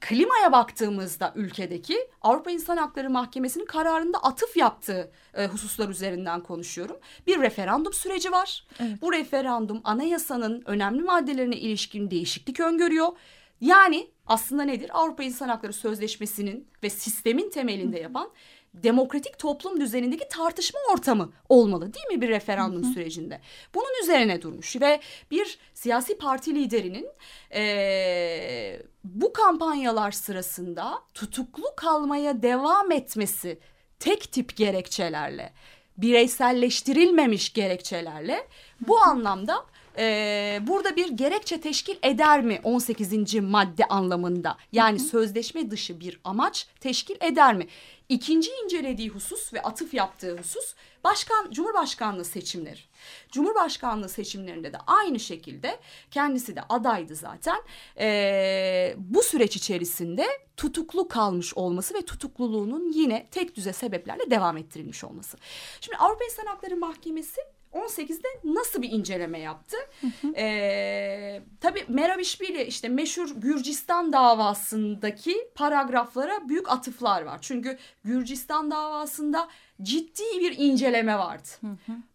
klimaya baktığımızda ülkedeki Avrupa İnsan Hakları Mahkemesi'nin kararında atıf yaptığı e, hususlar üzerinden konuşuyorum. Bir referandum süreci var. Evet. Bu referandum anayasanın önemli maddelerine ilişkin değişiklik öngörüyor. Yani aslında nedir? Avrupa İnsan Hakları Sözleşmesi'nin ve sistemin temelinde yapan demokratik toplum düzenindeki tartışma ortamı olmalı değil mi bir referandum sürecinde? Bunun üzerine durmuş ve bir siyasi parti liderinin eee, bu kampanyalar sırasında tutuklu kalmaya devam etmesi tek tip gerekçelerle bireyselleştirilmemiş gerekçelerle bu anlamda e, burada bir gerekçe teşkil eder mi 18. madde anlamında? Yani sözleşme dışı bir amaç teşkil eder mi? İkinci incelediği husus ve atıf yaptığı husus başkan Cumhurbaşkanlığı seçimleri. Cumhurbaşkanlığı seçimlerinde de aynı şekilde kendisi de adaydı zaten. E, bu süreç içerisinde tutuklu kalmış olması ve tutukluluğunun yine tek düze sebeplerle devam ettirilmiş olması. Şimdi Avrupa İnsan Hakları Mahkemesi 18'de nasıl bir inceleme yaptı? Ee, tabii Merabişvili işte meşhur Gürcistan davasındaki paragraflara büyük atıflar var. Çünkü Gürcistan davasında ciddi bir inceleme vardı.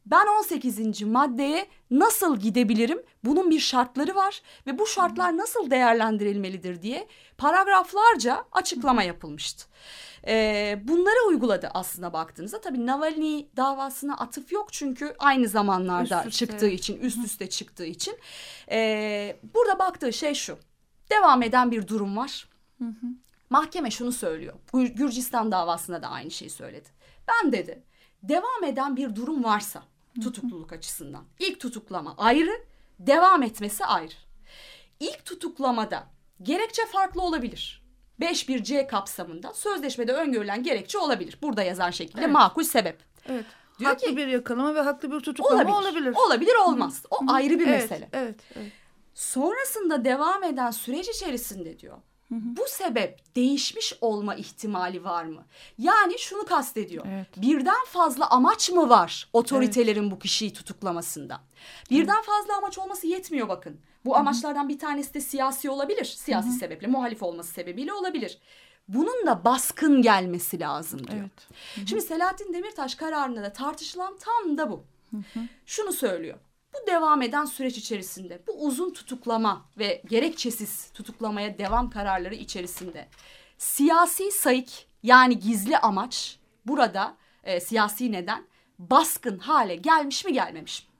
Ben 18. maddeye nasıl gidebilirim? Bunun bir şartları var ve bu şartlar nasıl değerlendirilmelidir diye paragraflarca açıklama yapılmıştı. Ee, bunları uyguladı aslında baktığınızda. Tabii Navalny davasına atıf yok çünkü aynı zamanlarda Üst üste. çıktığı için, üst üste çıktığı için. Ee, burada baktığı şey şu. Devam eden bir durum var. Mahkeme şunu söylüyor. Gür- Gürcistan davasında da aynı şeyi söyledi. Ben dedi devam eden bir durum varsa tutukluluk açısından ilk tutuklama ayrı, devam etmesi ayrı. İlk tutuklamada gerekçe farklı olabilir. 5.1c kapsamında sözleşmede öngörülen gerekçe olabilir. Burada yazan şekilde Evet. makul sebep. Evet. Diyor haklı ki- bir yakalama ve haklı bir tutuklama Olabilir. olabilir. Olabilir olmaz. O ayrı bir evet, mesele. Evet, evet. Sonrasında devam eden süreç içerisinde diyor. Bu sebep değişmiş olma ihtimali var mı? Yani şunu kastediyor. Evet. Birden fazla amaç mı var otoritelerin bu kişiyi tutuklamasında? Birden fazla amaç olması yetmiyor bakın. Bu amaçlardan bir tanesi de siyasi olabilir. Siyasi sebeple, muhalif olması sebebiyle olabilir. Bunun da baskın gelmesi lazım diyor. Evet. Şimdi Selahattin Demirtaş kararında da tartışılan tam da bu. Şunu söylüyor. Bu devam eden süreç içerisinde bu uzun tutuklama ve gerekçesiz tutuklamaya devam kararları içerisinde siyasi sayık yani gizli amaç burada e, siyasi neden baskın hale gelmiş mi gelmemiş mi?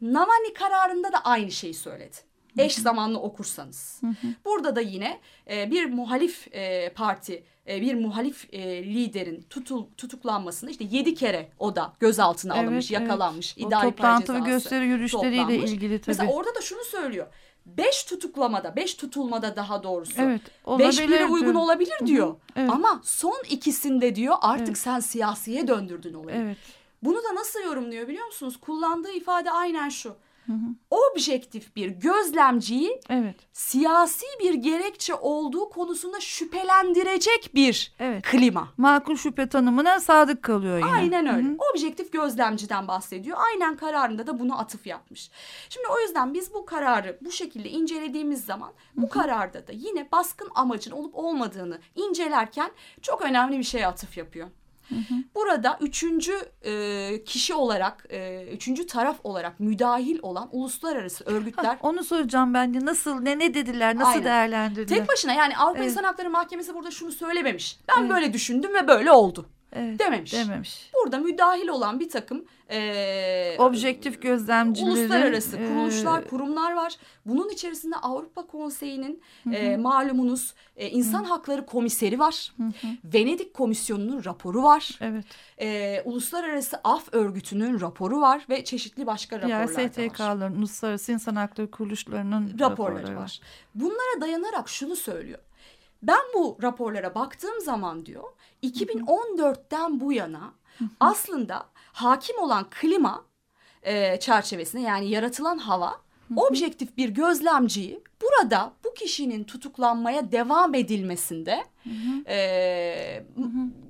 Navalny kararında da aynı şeyi söyledi. Eş zamanlı okursanız. Burada da yine e, bir muhalif e, parti, e, bir muhalif e, liderin tutul, tutuklanmasında işte yedi kere o da gözaltına Evet, alınmış, evet. yakalanmış. O idari toplantı para ve gösteri yürüyüşleriyle toplanmış. ilgili tabii. Mesela orada da şunu söylüyor. Beş tutuklamada, beş tutulmada daha doğrusu. Evet, Beş olabilir uygun diyor. olabilir diyor. evet. Ama son ikisinde diyor artık Evet. sen siyasiye döndürdün olayı. Evet. Bunu da nasıl yorumluyor biliyor musunuz? Kullandığı ifade aynen şu. Objektif bir gözlemciyi Evet. siyasi bir gerekçe olduğu konusunda şüphelendirecek bir Evet. klima. Makul şüphe tanımına sadık kalıyor yine. Aynen öyle. Hı hı. Objektif gözlemciden bahsediyor. Aynen kararında da bunu atıf yapmış. Şimdi o yüzden biz bu kararı bu şekilde incelediğimiz zaman bu kararda da yine baskın amacın olup olmadığını incelerken çok önemli bir şeye atıf yapıyor. Burada üçüncü e, kişi olarak, e, üçüncü taraf olarak müdahil olan uluslararası örgütler Onu soracağım ben de nasıl ne ne dediler nasıl Aynen. değerlendirdiler? tek başına yani Avrupa Evet. İnsan Hakları Mahkemesi burada şunu söylememiş. Ben Evet. böyle düşündüm ve böyle oldu evet. dememiş. Dememiş. Burada müdahil olan bir takım e, Objektif gözlemcilerin uluslararası e, kuruluşlar, kurumlar var. Bunun içerisinde Avrupa Konseyi'nin e, malumunuz e, İnsan Hakları Komiseri var. Venedik Komisyonu'nun raporu var. Evet. E, Uluslararası Af Örgütü'nün raporu var ve çeşitli başka raporlar da var. STK'ların, uluslararası insan hakları kuruluşlarının raporları var. Bunlara dayanarak şunu söylüyor. Ben bu raporlara baktığım zaman diyor 2014'ten bu yana aslında hakim olan klima e, çerçevesinde yani yaratılan hava objektif bir gözlemciyi Burada bu kişinin tutuklanmaya devam edilmesinde e,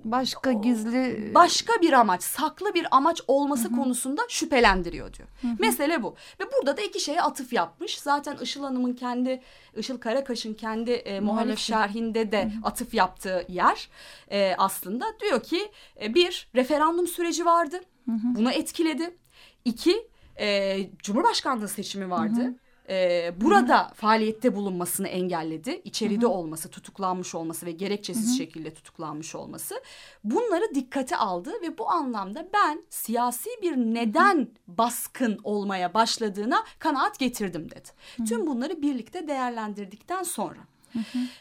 Başka gizli başka bir amaç, saklı bir amaç olması konusunda şüphelendiriyor diyor. Mesele bu. Ve burada da iki şeye atıf yapmış. Zaten Işıl Hanım'ın kendi, Işıl Karakaş'ın kendi e, muhalif şerhinde de atıf yaptığı yer e, aslında diyor ki e, bir referandum süreci vardı. Bunu etkiledi. İki e, Cumhurbaşkanlığı seçimi vardı. E, burada faaliyette bulunmasını engelledi. İçeride olması, tutuklanmış olması ve gerekçesiz şekilde tutuklanmış olması. Bunları dikkate aldı ve bu anlamda ben siyasi bir neden baskın olmaya başladığına kanaat getirdim dedi. Tüm bunları birlikte değerlendirdikten sonra.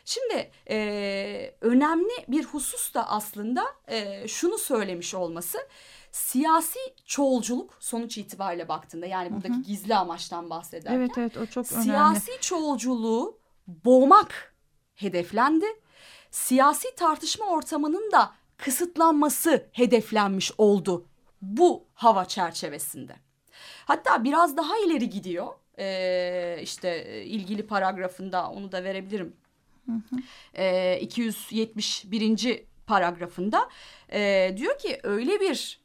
Şimdi e, önemli bir husus da aslında e, şunu söylemiş olması siyasi çoğulculuk sonuç itibariyle baktığında yani buradaki gizli amaçtan bahsederken Evet evet o çok önemli. siyasi çoğulculuğu boğmak hedeflendi. Siyasi tartışma ortamının da kısıtlanması hedeflenmiş oldu bu hava çerçevesinde. Hatta biraz daha ileri gidiyor. Ee, işte e, ilgili paragrafında onu da verebilirim. Ee, 271. paragrafında e, diyor ki öyle bir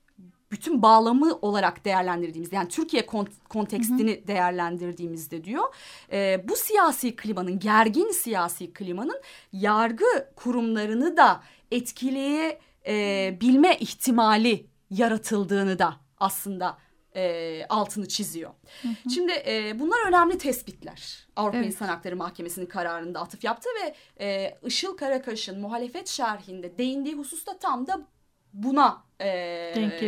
bütün bağlamı olarak değerlendirdiğimiz yani Türkiye kont- kontekstini değerlendirdiğimizde diyor e, bu siyasi klimanın gergin siyasi klimanın yargı kurumlarını da etkileyebilme ihtimali yaratıldığını da aslında e, altını çiziyor. Şimdi e, bunlar önemli tespitler. Avrupa Evet. İnsan Hakları Mahkemesi'nin kararında atıf yaptı ve e, Işıl Karakaş'ın muhalefet şerhinde değindiği husus da tam da buna e, Denk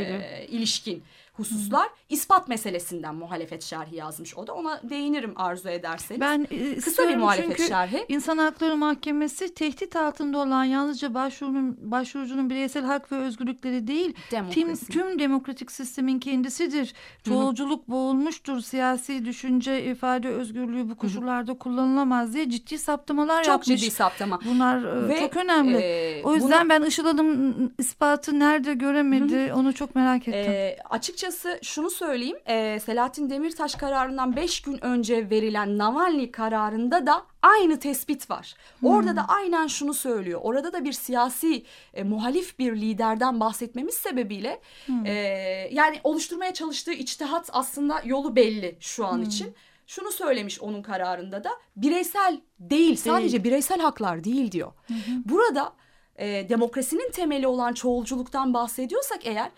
ilişkin hususlar. ispat meselesinden muhalefet şerhi yazmış o da. Ona değinirim arzu ederseniz. Ben e, Kısa bir muhalefet çünkü şerhi. İnsan Hakları Mahkemesi tehdit altında olan yalnızca başvurunun, başvurucunun bireysel hak ve özgürlükleri değil, tüm, tüm demokratik sistemin kendisidir. Çoğulculuk boğulmuştur, siyasi düşünce, ifade özgürlüğü bu koşullarda kullanılamaz diye ciddi saptamalar Çok yapmış. ciddi saptama. Bunlar e, Ve, çok önemli. e, o yüzden ben Işıl Hanım ispatı nerede göremedi onu çok merak ettim. Ee, açıkçası şunu söyleyeyim. Ee, Selahattin Demirtaş kararından 5 gün önce verilen Navalny kararında da aynı tespit var. Orada da aynen şunu söylüyor. Orada da bir siyasi e, muhalif bir liderden bahsetmemiz sebebiyle e, yani oluşturmaya çalıştığı içtihat aslında yolu belli şu an için. Şunu söylemiş onun kararında da bireysel değil sadece bireysel haklar değil diyor. Burada e, demokrasinin temeli olan çoğulculuktan bahsediyorsak eğer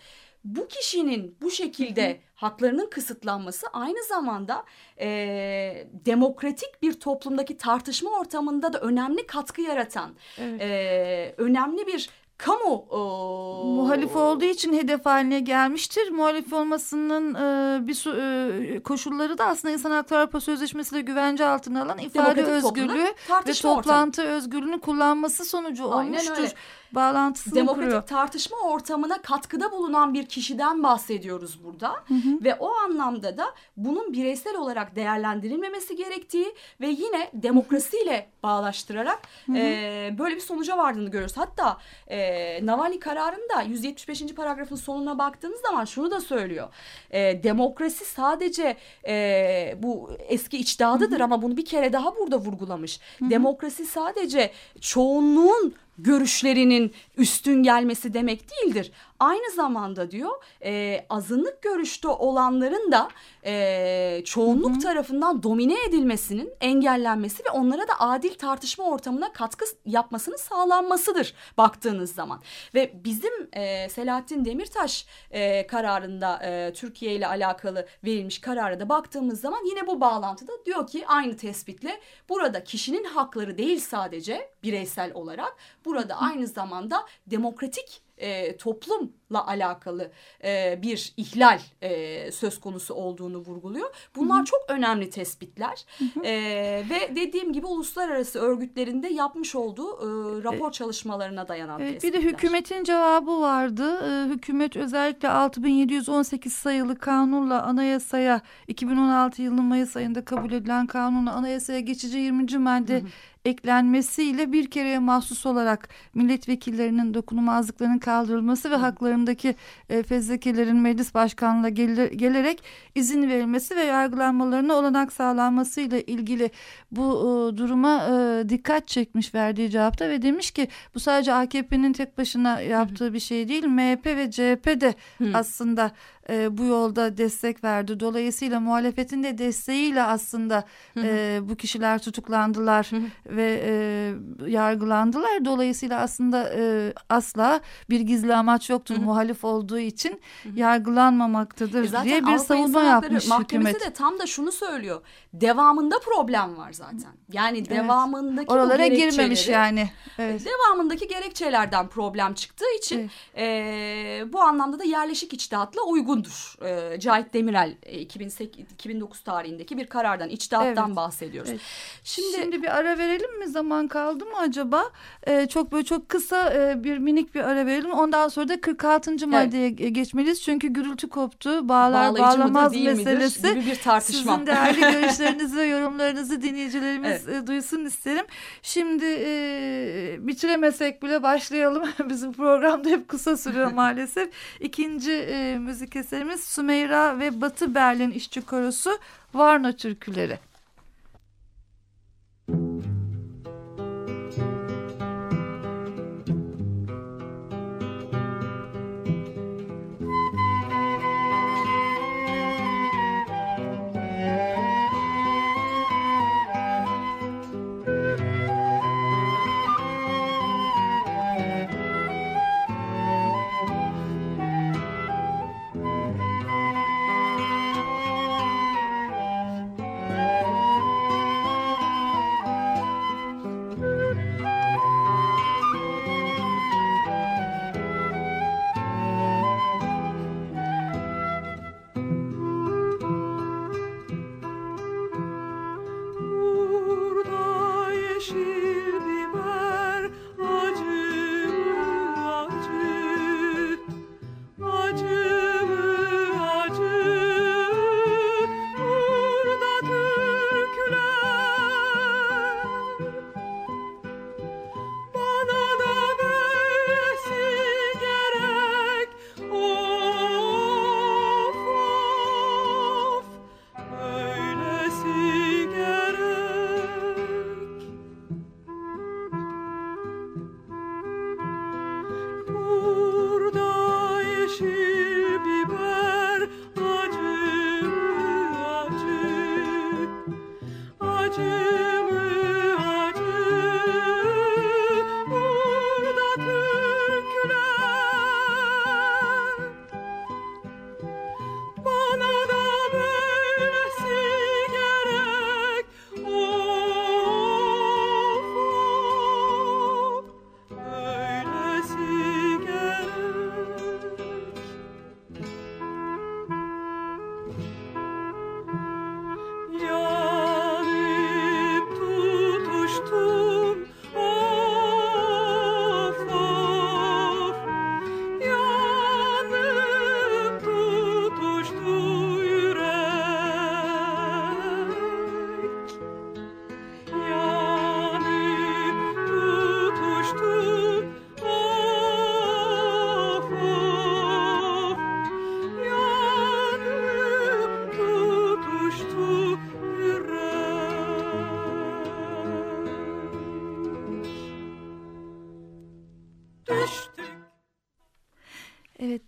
bu kişinin bu şekilde haklarının kısıtlanması aynı zamanda e, demokratik bir toplumdaki tartışma ortamında da önemli katkı yaratan Evet. e, önemli bir kamu e, Muhalif olduğu için hedef haline gelmiştir. Muhalif olmasının e, bir su- e, koşulları da aslında İnsan Hakları Avrupa Sözleşmesi ile güvence altına alan ifade Demokratik özgürlüğü ve tartışma ortamı. toplantı özgürlüğünü kullanması sonucu Aynen olmuştur. öyle. Bağlantısını demokratik kuruyor. tartışma ortamına katkıda bulunan bir kişiden bahsediyoruz burada. Ve o anlamda da bunun bireysel olarak değerlendirilmemesi gerektiği ve yine demokrasiyle bağlaştırarak e, böyle bir sonuca vardığını görüyoruz. Hatta e, Navalny kararında 175. paragrafın sonuna baktığınız zaman şunu da söylüyor. E, demokrasi sadece e, bu eski içtihadıdır ama bunu bir kere daha burada vurgulamış. Demokrasi sadece çoğunluğun görüşlerinin üstün gelmesi demek değildir. Aynı zamanda diyor e, azınlık görüşte olanların da e, çoğunluk tarafından domine edilmesinin engellenmesi ve onlara da adil tartışma ortamına katkı yapmasının sağlanmasıdır baktığınız zaman. Ve bizim e, Selahattin Demirtaş e, kararında e, Türkiye ile alakalı verilmiş karara da baktığımız zaman yine bu bağlantıda diyor ki aynı tespitle burada kişinin hakları değil sadece bireysel olarak burada aynı zamanda demokratik e, toplumla alakalı e, bir ihlal e, söz konusu olduğunu vurguluyor. Bunlar çok önemli tespitler E, ve dediğim gibi uluslararası örgütlerinde yapmış olduğu e, rapor çalışmalarına dayanan Evet, bir tespitler. de hükümetin cevabı vardı. Ee, hükümet özellikle 6718 sayılı kanunla anayasaya 2016 yılının Mayıs ayında kabul edilen kanunla anayasaya geçici 20. madde eklenmesiyle bir kereye mahsus olarak milletvekillerinin dokunulmazlıklarının kaldırılması ve haklarındaki e, fezlekelerin meclis başkanlığına gelir, gelerek izin verilmesi ve yargılanmalarına olanak sağlanmasıyla ilgili bu e, duruma e, dikkat çekmiş verdiği cevapta ve demiş ki bu sadece AKP'nin tek başına yaptığı bir şey değil MHP ve CHP de aslında e, bu yolda destek verdi. Dolayısıyla muhalefetin de desteğiyle aslında e, bu kişiler tutuklandılar ve e, yargılandılar. Dolayısıyla aslında e, asla bir gizli amaç yoktur. Muhalif olduğu için yargılanmamaktadır E zaten diye bir Avrupa savunma yapmış Mahkemesi hükümet. de tam da şunu söylüyor. Devamında problem var zaten. Yani devamındaki bu Oralara girmemiş yani. Evet. Devamındaki gerekçelerden problem çıktığı için e, bu anlamda da yerleşik içtihatla uygundur. E, Cahit Demirel e, 2008, 2009 tarihindeki bir karardan, içtihattan Evet. bahsediyoruz. Evet. Şimdi, Şimdi bir ara verelim mi? Zaman kaldı mı acaba? Ee, çok böyle çok kısa e, bir minik bir ara verelim. Ondan sonra da 46. maddeye ge- geçmeliyiz. Çünkü gürültü koptu. Bağlar bağlayıcı bağlamaz değil midir meselesi. gibi bir tartışma. Sizin değerli görüşlerinizi ve yorumlarınızı dinleyicilerimiz Evet. e, duysun isterim. Şimdi e, bitiremesek bile başlayalım. Bizim programda hep kısa sürüyor maalesef. İkinci e, müzik eserimiz Sümeyra ve Batı Berlin İşçi Korosu Varna Türküleri.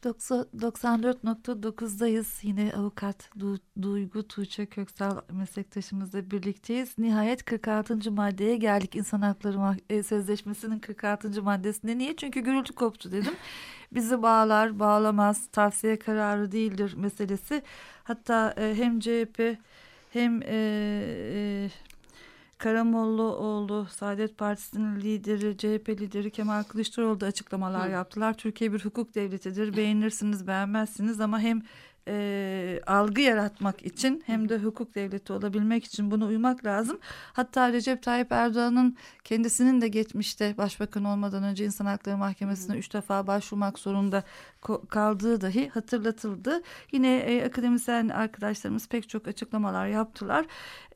94.9'dayız. Yine avukat Du- Duygu Tuğçe Köksal meslektaşımızla birlikteyiz. Nihayet 46. maddeye geldik. İnsan Hakları e, Sözleşmesi'nin 46. maddesinde. Niye? Çünkü gürültü koptu dedim. Bizi bağlar, bağlamaz, tavsiye kararı değildir meselesi. Hatta e, hem CHP hem e, e, Karamollaoğlu, Saadet Partisi'nin lideri, CHP lideri Kemal Kılıçdaroğlu da açıklamalar Hı. yaptılar. Türkiye bir hukuk devletidir. Beğenirsiniz, beğenmezsiniz ama hem e, algı yaratmak için hem de hukuk devleti olabilmek için bunu uymak lazım. Hatta Recep Tayyip Erdoğan'ın kendisinin de geçmişte başbakan olmadan önce İnsan Hakları Mahkemesi'ne üç defa başvurmak zorunda kaldığı dahi hatırlatıldı. Yine e, akademisyen arkadaşlarımız pek çok açıklamalar yaptılar.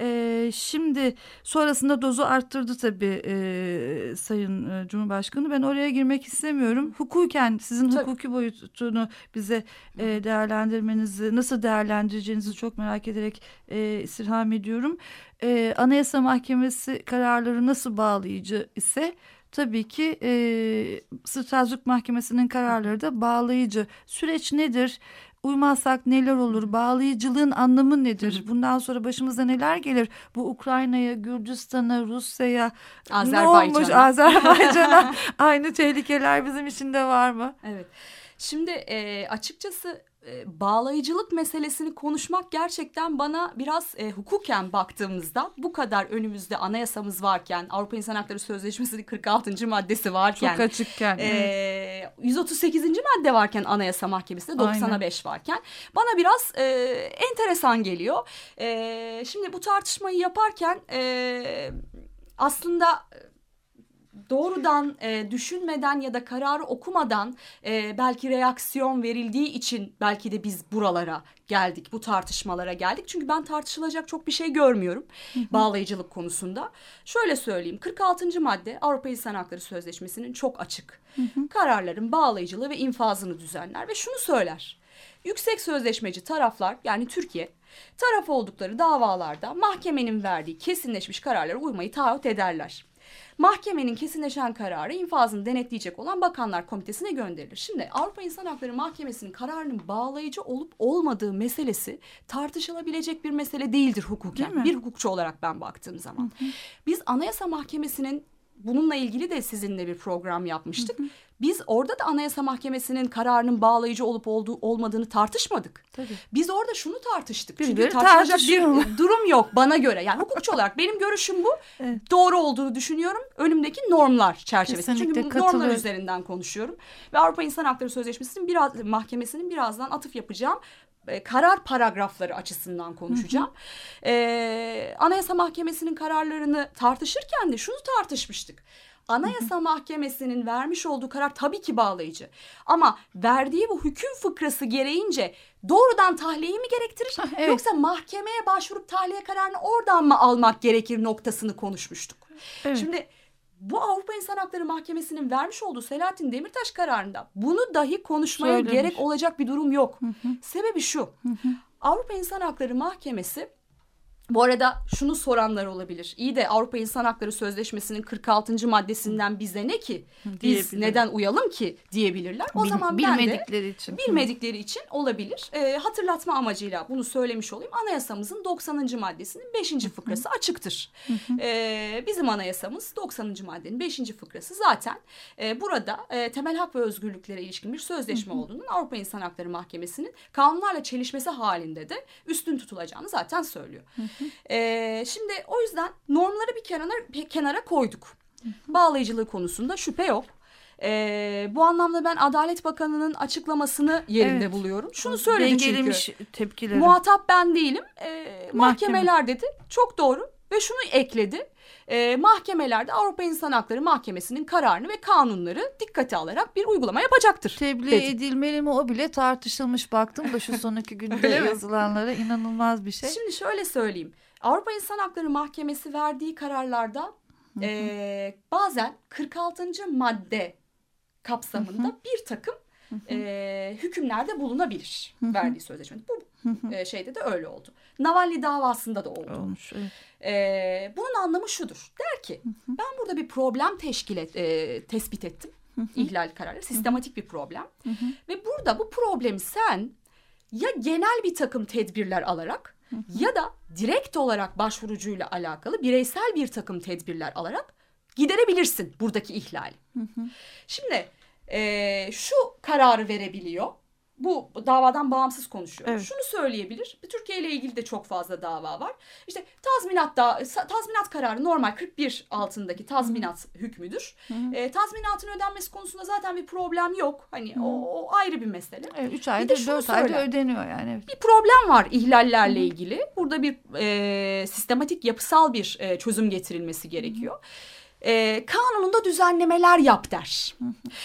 E, şimdi sonrasında dozu arttırdı tabii e, Sayın e, Cumhurbaşkanı. Ben oraya girmek istemiyorum. Hukuken sizin Tabii. hukuki boyutunu bize e, değerlendirmenizi, nasıl değerlendireceğinizi çok merak ederek e, istirham ediyorum. E, Anayasa Mahkemesi kararları nasıl bağlayıcı ise tabii ki e, Sırtazlık Mahkemesi'nin kararları da bağlayıcı. Süreç nedir? Uymazsak neler olur? Bağlayıcılığın anlamı nedir? Bundan sonra başımıza neler gelir? Bu Ukrayna'ya, Gürcistan'a, Rusya'ya ne Azerbaycan'a. olmuş? Azerbaycan'a aynı tehlikeler bizim için de var mı? Evet. Şimdi e, açıkçası e, bağlayıcılık meselesini konuşmak gerçekten bana biraz e, hukuken baktığımızda bu kadar önümüzde anayasamız varken Avrupa İnsan Hakları Sözleşmesi'nin 46. maddesi varken Çok açıkken. e, 138. madde varken Anayasa Mahkemesi'nde Aynen. 95 varken bana biraz e, enteresan geliyor. E, şimdi bu tartışmayı yaparken e, aslında doğrudan e, düşünmeden ya da kararı okumadan e, belki reaksiyon verildiği için belki de biz buralara geldik, bu tartışmalara geldik. Çünkü ben tartışılacak çok bir şey görmüyorum bağlayıcılık konusunda. Şöyle söyleyeyim, 46. madde Avrupa İnsan Hakları Sözleşmesi'nin çok açık. Kararların bağlayıcılığı ve infazını düzenler ve şunu söyler. Yüksek sözleşmeci taraflar yani Türkiye taraf oldukları davalarda mahkemenin verdiği kesinleşmiş kararlara uymayı taahhüt ederler. Mahkemenin kesinleşen kararı infazını denetleyecek olan Bakanlar Komitesi'ne gönderilir. Şimdi Avrupa İnsan Hakları Mahkemesi'nin kararının bağlayıcı olup olmadığı meselesi tartışılabilecek bir mesele değildir hukuken. Değil mi? Bir hukukçu olarak ben baktığım zaman. Biz Anayasa Mahkemesi'nin bununla ilgili de sizinle bir program yapmıştık. Biz orada da Anayasa Mahkemesi'nin kararının bağlayıcı olup olduğu olmadığını tartışmadık. Tabii. Biz orada şunu tartıştık. Çünkü Birileri tartışacak bir durum yok bana göre. Yani hukukçu olarak benim görüşüm bu. Evet. Doğru olduğunu düşünüyorum. Önümdeki normlar çerçevesinde. Kesinlikle Çünkü bu normlar üzerinden konuşuyorum. Ve Avrupa İnsan Hakları Sözleşmesi'nin biraz mahkemesinin birazdan atıf yapacağım karar paragrafları açısından konuşacağım. E, Anayasa Mahkemesi'nin kararlarını tartışırken de şunu tartışmıştık. Anayasa Mahkemesi'nin vermiş olduğu karar tabii ki bağlayıcı. Ama verdiği bu hüküm fıkrası gereğince doğrudan tahliyeyi mi gerektirir? Ah, evet. Yoksa mahkemeye başvurup tahliye kararını oradan mı almak gerekir noktasını konuşmuştuk. Evet. Şimdi bu Avrupa İnsan Hakları Mahkemesi'nin vermiş olduğu Selahattin Demirtaş kararında bunu dahi konuşmaya Söylemiş. gerek olacak bir durum yok. Sebebi şu. Avrupa İnsan Hakları Mahkemesi bu arada şunu soranlar olabilir. İyi de Avrupa İnsan Hakları Sözleşmesi'nin 46. maddesinden bize ne ki? Biz neden uyalım ki diyebilirler. O Bil- zaman ben de bilmedikleri için. bilmedikleri için olabilir. Ee, hatırlatma amacıyla bunu söylemiş olayım. Anayasamızın 90. maddesinin 5. fıkrası açıktır. Ee, bizim anayasamız 90. maddenin 5. fıkrası zaten e, burada e, temel hak ve özgürlüklere ilişkin bir sözleşme olduğunun Avrupa İnsan Hakları Mahkemesi'nin kanunlarla çelişmesi halinde de üstün tutulacağını zaten söylüyor. Ee, şimdi o yüzden normları bir kenara, bir kenara koyduk. Bağlayıcılığı konusunda şüphe yok. Ee, bu anlamda ben Adalet Bakanı'nın açıklamasını yerinde Evet. buluyorum. Şunu söyledi çünkü. Dengelemiş tepkileri. Muhatap ben değilim. Ee, mahkemeler dedi. Çok doğru. Ve şunu ekledi. Ee, mahkemelerde Avrupa İnsan Hakları Mahkemesi'nin kararını ve kanunları dikkate alarak bir uygulama yapacaktır. Tebliğ dedi. edilmeli mi o bile tartışılmış baktım da şu son iki günde yazılanlara inanılmaz bir şey. Şimdi şöyle söyleyeyim. Avrupa İnsan Hakları Mahkemesi verdiği kararlarda eee, bazen 46. madde kapsamında bir takım eee, hükümlerde bulunabilir verdiği sözleşmede. Bu eee, şeyde de öyle oldu. Navalny davasında da oldu. olmuş. evet. Eee, bunun anlamı şudur. Der ki ben burada bir problem teşkil et, eee, tespit ettim. İhlal kararı sistematik bir problem. Ve burada bu problemi sen ya genel bir takım tedbirler alarak ya da direkt olarak başvurucuyla alakalı bireysel bir takım tedbirler alarak giderebilirsin buradaki ihlali. Şimdi eee, şu kararı verebiliyor bu davadan bağımsız konuşuyorum. Evet. Şunu söyleyebilir. Türkiye ile ilgili de çok fazla dava var. İşte tazminat da tazminat kararı normal 41 altındaki tazminat hükmüdür. E, tazminatın ödenmesi konusunda zaten bir problem yok. Hani o, o ayrı bir mesele. Evet, 3 de ayda şunu 4 ayda ödeniyor yani. Evet. Bir problem var ihlallerle ilgili. Burada bir e, sistematik yapısal bir e, çözüm getirilmesi gerekiyor. E, kanununda düzenlemeler yap der.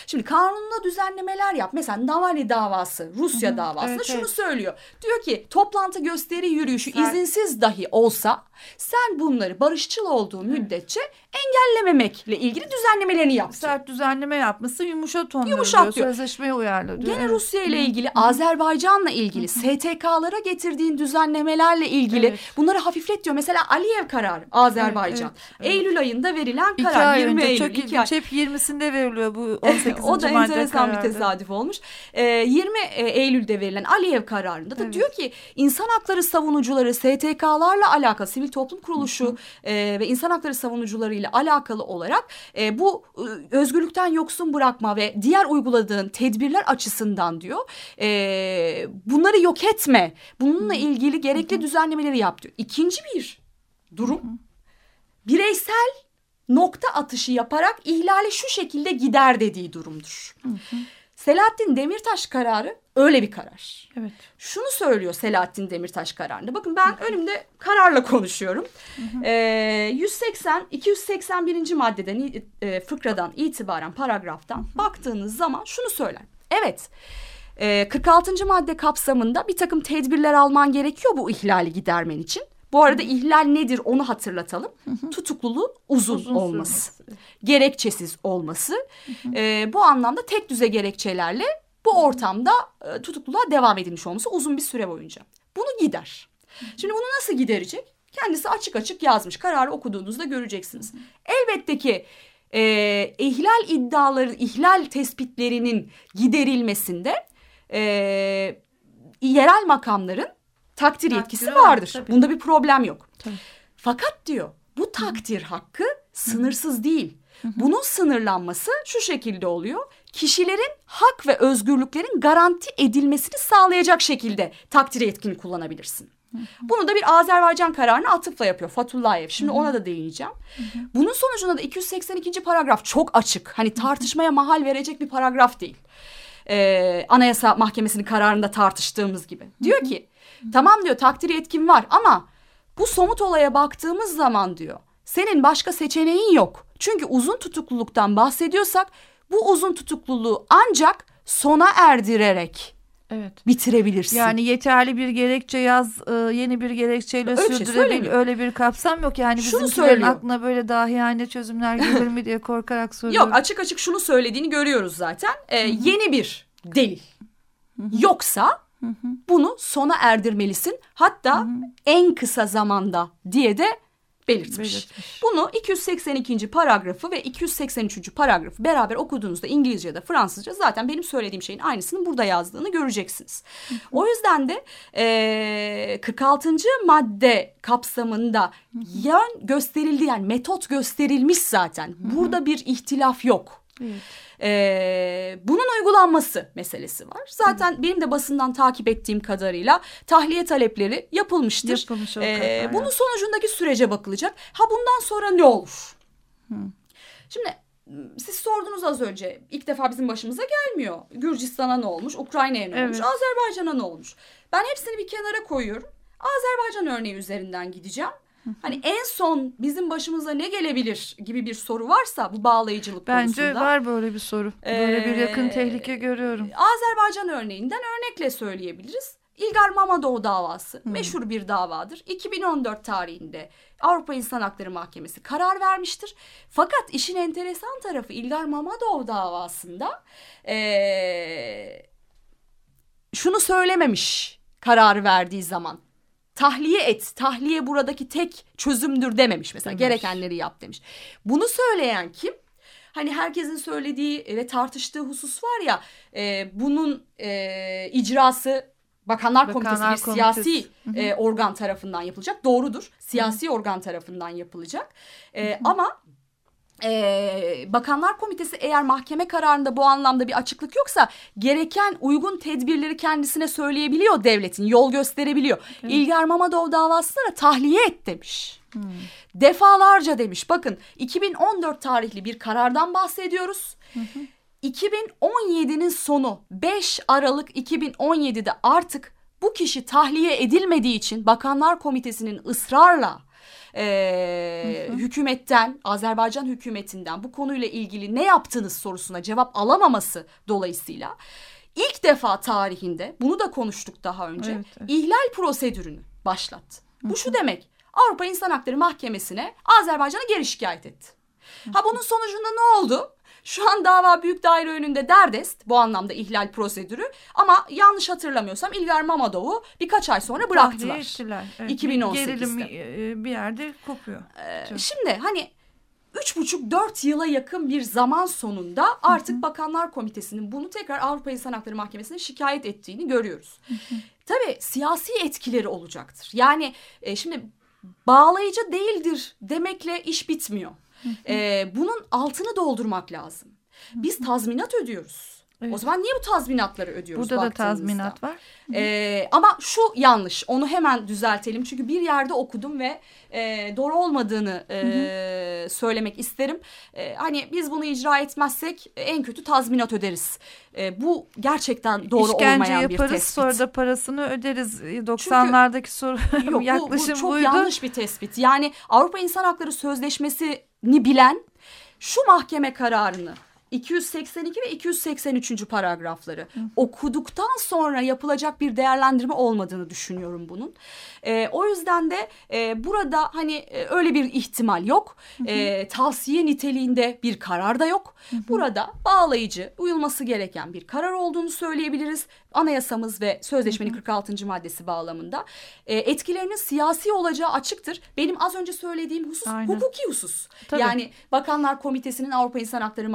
Şimdi kanununda düzenlemeler yap. Mesela Navalny davası, Rusya davasında Evet, şunu evet. söylüyor. Diyor ki toplantı gösteri yürüyüşü Sen- izinsiz dahi olsa sen bunları barışçıl olduğu müddetçe engellememekle ilgili düzenlemelerini yap. Sert düzenleme yapmışsın yumuşat onları Yumuşat diyor. diyor. Sözleşmeye uyarla diyor. Gene Evet. Rusya ile ilgili, Azerbaycan'la ilgili, STK'lara getirdiğin düzenlemelerle ilgili Evet. bunları hafiflet diyor. Mesela Aliyev kararı Azerbaycan. Evet, evet. Eylül ayında verilen İki karar ay 20 önce Eylül. çok ilginç. ay. Hep 20'sinde veriliyor bu 18. o da enteresan bir kararı. tesadüf olmuş. Ee, 20 Eylül'de verilen Aliyev kararında da Evet. diyor ki insan hakları savunucuları STK'larla alakalı sivil toplum kuruluşu e, ve insan hakları savunucularıyla alakalı olarak e, bu e, özgürlükten yoksun bırakma ve diğer uyguladığın tedbirler açısından diyor e, bunları yok etme. Bununla ilgili gerekli düzenlemeleri yap diyor. İkinci bir durum bireysel nokta atışı yaparak ihlali şu şekilde gider dediği durumdur. Selahattin Demirtaş kararı öyle bir karar. Evet. Şunu söylüyor Selahattin Demirtaş kararında. Bakın ben önümde kararla konuşuyorum. Ee, 180 281. maddeden e, fıkradan itibaren paragraftan baktığınız zaman şunu söyler. Evet. e, 46. madde kapsamında bir takım tedbirler alman gerekiyor bu ihlali gidermen için. Bu arada ihlal nedir onu hatırlatalım. Tutukluluğun uzun, Uzun olması, sürmesi. gerekçesiz olması. E, bu anlamda tek düze gerekçelerle bu ortamda e, tutukluluğa devam edilmiş olması uzun bir süre boyunca. Bunu gider. Şimdi bunu nasıl giderecek? Kendisi açık açık yazmış. Kararı okuduğunuzda göreceksiniz. Elbette ki e, ihlal iddiaları, ihlal tespitlerinin giderilmesinde e, yerel makamların takdir Takdiri yetkisi var, vardır. tabii. Bunda bir problem yok. Tabii. Fakat diyor bu takdir hakkı sınırsız değil. Bunun sınırlanması şu şekilde oluyor. Kişilerin hak ve özgürlüklerin garanti edilmesini sağlayacak şekilde takdir yetkini kullanabilirsin. Bunu da bir Azerbaycan kararına atıfla yapıyor Fatullayev. Şimdi ona da değineceğim. Bunun sonucunda da 282. paragraf çok açık. Hani tartışmaya mahal verecek bir paragraf değil. Ee, Anayasa Mahkemesi'nin kararında tartıştığımız gibi. Diyor ki tamam diyor takdir yetkin var ama bu somut olaya baktığımız zaman diyor senin başka seçeneğin yok. Çünkü uzun tutukluluktan bahsediyorsak bu uzun tutukluluğu ancak sona erdirerek Evet. bitirebilirsin. Yani yeterli bir gerekçe yaz, e, yeni bir gerekçeyle Öyle şey sürdürebil. söylemiyor. öyle bir kapsam yok. Yani Şunu bizimkilerin aklına böyle dahiyane çözümler gelir mi diye korkarak soruyorum. Yok açık açık şunu söylediğini görüyoruz zaten. Ee, yeni bir delil yoksa bunu sona erdirmelisin. Hatta en kısa zamanda diye de belirtmiş. Belirtmiş. Bunu 282. paragrafı ve 283. paragrafı beraber okuduğunuzda İngilizce ya da Fransızca zaten benim söylediğim şeyin aynısını burada yazdığını göreceksiniz. O yüzden de e, 46. madde kapsamında yön gösterildi yani metot gösterilmiş zaten. Burada bir ihtilaf yok. Evet. Ee, bunun uygulanması meselesi var. Zaten benim de basından takip ettiğim kadarıyla tahliye talepleri yapılmıştır. Yapılmış Ee, avukatlar bunun sonucundaki sürece bakılacak. Ha bundan sonra ne olur? Şimdi m, siz sordunuz az önce ilk defa bizim başımıza gelmiyor. Gürcistan'a ne olmuş, Ukrayna'ya ne olmuş, Evet. Azerbaycan'a ne olmuş? Ben hepsini bir kenara koyuyorum. Azerbaycan örneği üzerinden gideceğim. Hani en son bizim başımıza ne gelebilir gibi bir soru varsa bu bağlayıcılık Bence konusunda. var böyle bir soru. Böyle bir yakın Ee, tehlike görüyorum. Azerbaycan örneğinden örnekle söyleyebiliriz. İlgar Mamadov davası meşhur bir davadır. 2014 tarihinde Avrupa İnsan Hakları Mahkemesi karar vermiştir. Fakat işin enteresan tarafı İlgar Mamadov davasında ee, şunu söylememiş kararı verdiği zaman. Tahliye et, tahliye buradaki tek çözümdür dememiş mesela. Dememiş. Gerekenleri yap demiş. Bunu söyleyen kim? Hani herkesin söylediği ve tartıştığı husus var ya e, bunun e, icrası Bakanlar, Komitesi Bakanlar bir Komitesi. siyasi e, organ tarafından yapılacak. Doğrudur. Siyasi organ tarafından yapılacak. E, ama e, Bakanlar Komitesi eğer mahkeme kararında bu anlamda bir açıklık yoksa gereken uygun tedbirleri kendisine söyleyebiliyor devletin yol gösterebiliyor. İlgar Mamadov davasında da tahliye et demiş. Defalarca demiş bakın 2014 tarihli bir karardan bahsediyoruz. 2017'nin sonu 5 Aralık 2017'de artık bu kişi tahliye edilmediği için Bakanlar Komitesi'nin ısrarla e, hükümetten, Azerbaycan hükümetinden bu konuyla ilgili ne yaptınız sorusuna cevap alamaması dolayısıyla ilk defa tarihinde bunu da konuştuk daha önce Evet, evet. ihlal prosedürünü başlattı. Bu şu demek Avrupa İnsan Hakları Mahkemesi'ne Azerbaycan'ı geri şikayet etti. Ha bunun sonucunda ne oldu? Şu an dava büyük daire önünde derdest bu anlamda ihlal prosedürü ama yanlış hatırlamıyorsam İlgar Mamadov'u birkaç ay sonra bıraktılar. ettiler. Evet, 2018'de. Bir gerilim e, bir yerde kopuyor. Ee, Şimdi hani üç buçuk dört yıla yakın bir zaman sonunda artık Bakanlar Komitesi'nin bunu tekrar Avrupa İnsan Hakları Mahkemesi'ne şikayet ettiğini görüyoruz. Tabii siyasi etkileri olacaktır. Yani e, şimdi bağlayıcı değildir demekle iş bitmiyor. Ee, bunun altını doldurmak lazım. Biz tazminat ödüyoruz. Evet. O zaman niye bu tazminatları ödüyoruz Burada da tazminat var. Ee, ama şu yanlış. Onu hemen düzeltelim. Çünkü bir yerde okudum ve e, doğru olmadığını e, söylemek isterim. E, hani biz bunu icra etmezsek en kötü tazminat öderiz. E, bu gerçekten doğru İşkence olmayan bir yaparız tespit. sonra da parasını öderiz. 90'lardaki soru Yok, bu- yaklaşım bu, çok buydu. yanlış bir tespit. Yani Avrupa İnsan Hakları Sözleşmesi'ni bilen şu mahkeme kararını 282 ve 283. paragrafları okuduktan sonra yapılacak bir değerlendirme olmadığını düşünüyorum bunun. Ee, o yüzden de e, burada hani e, öyle bir ihtimal yok. Ee, tavsiye niteliğinde bir karar da yok. Burada bağlayıcı, uyulması gereken bir karar olduğunu söyleyebiliriz. Anayasamız ve sözleşmenin 46. maddesi bağlamında. Ee, etkilerinin siyasi olacağı açıktır. Benim az önce söylediğim husus Aynen. hukuki husus. Tabii. Yani Bakanlar Komitesi'nin Avrupa İnsan Hakları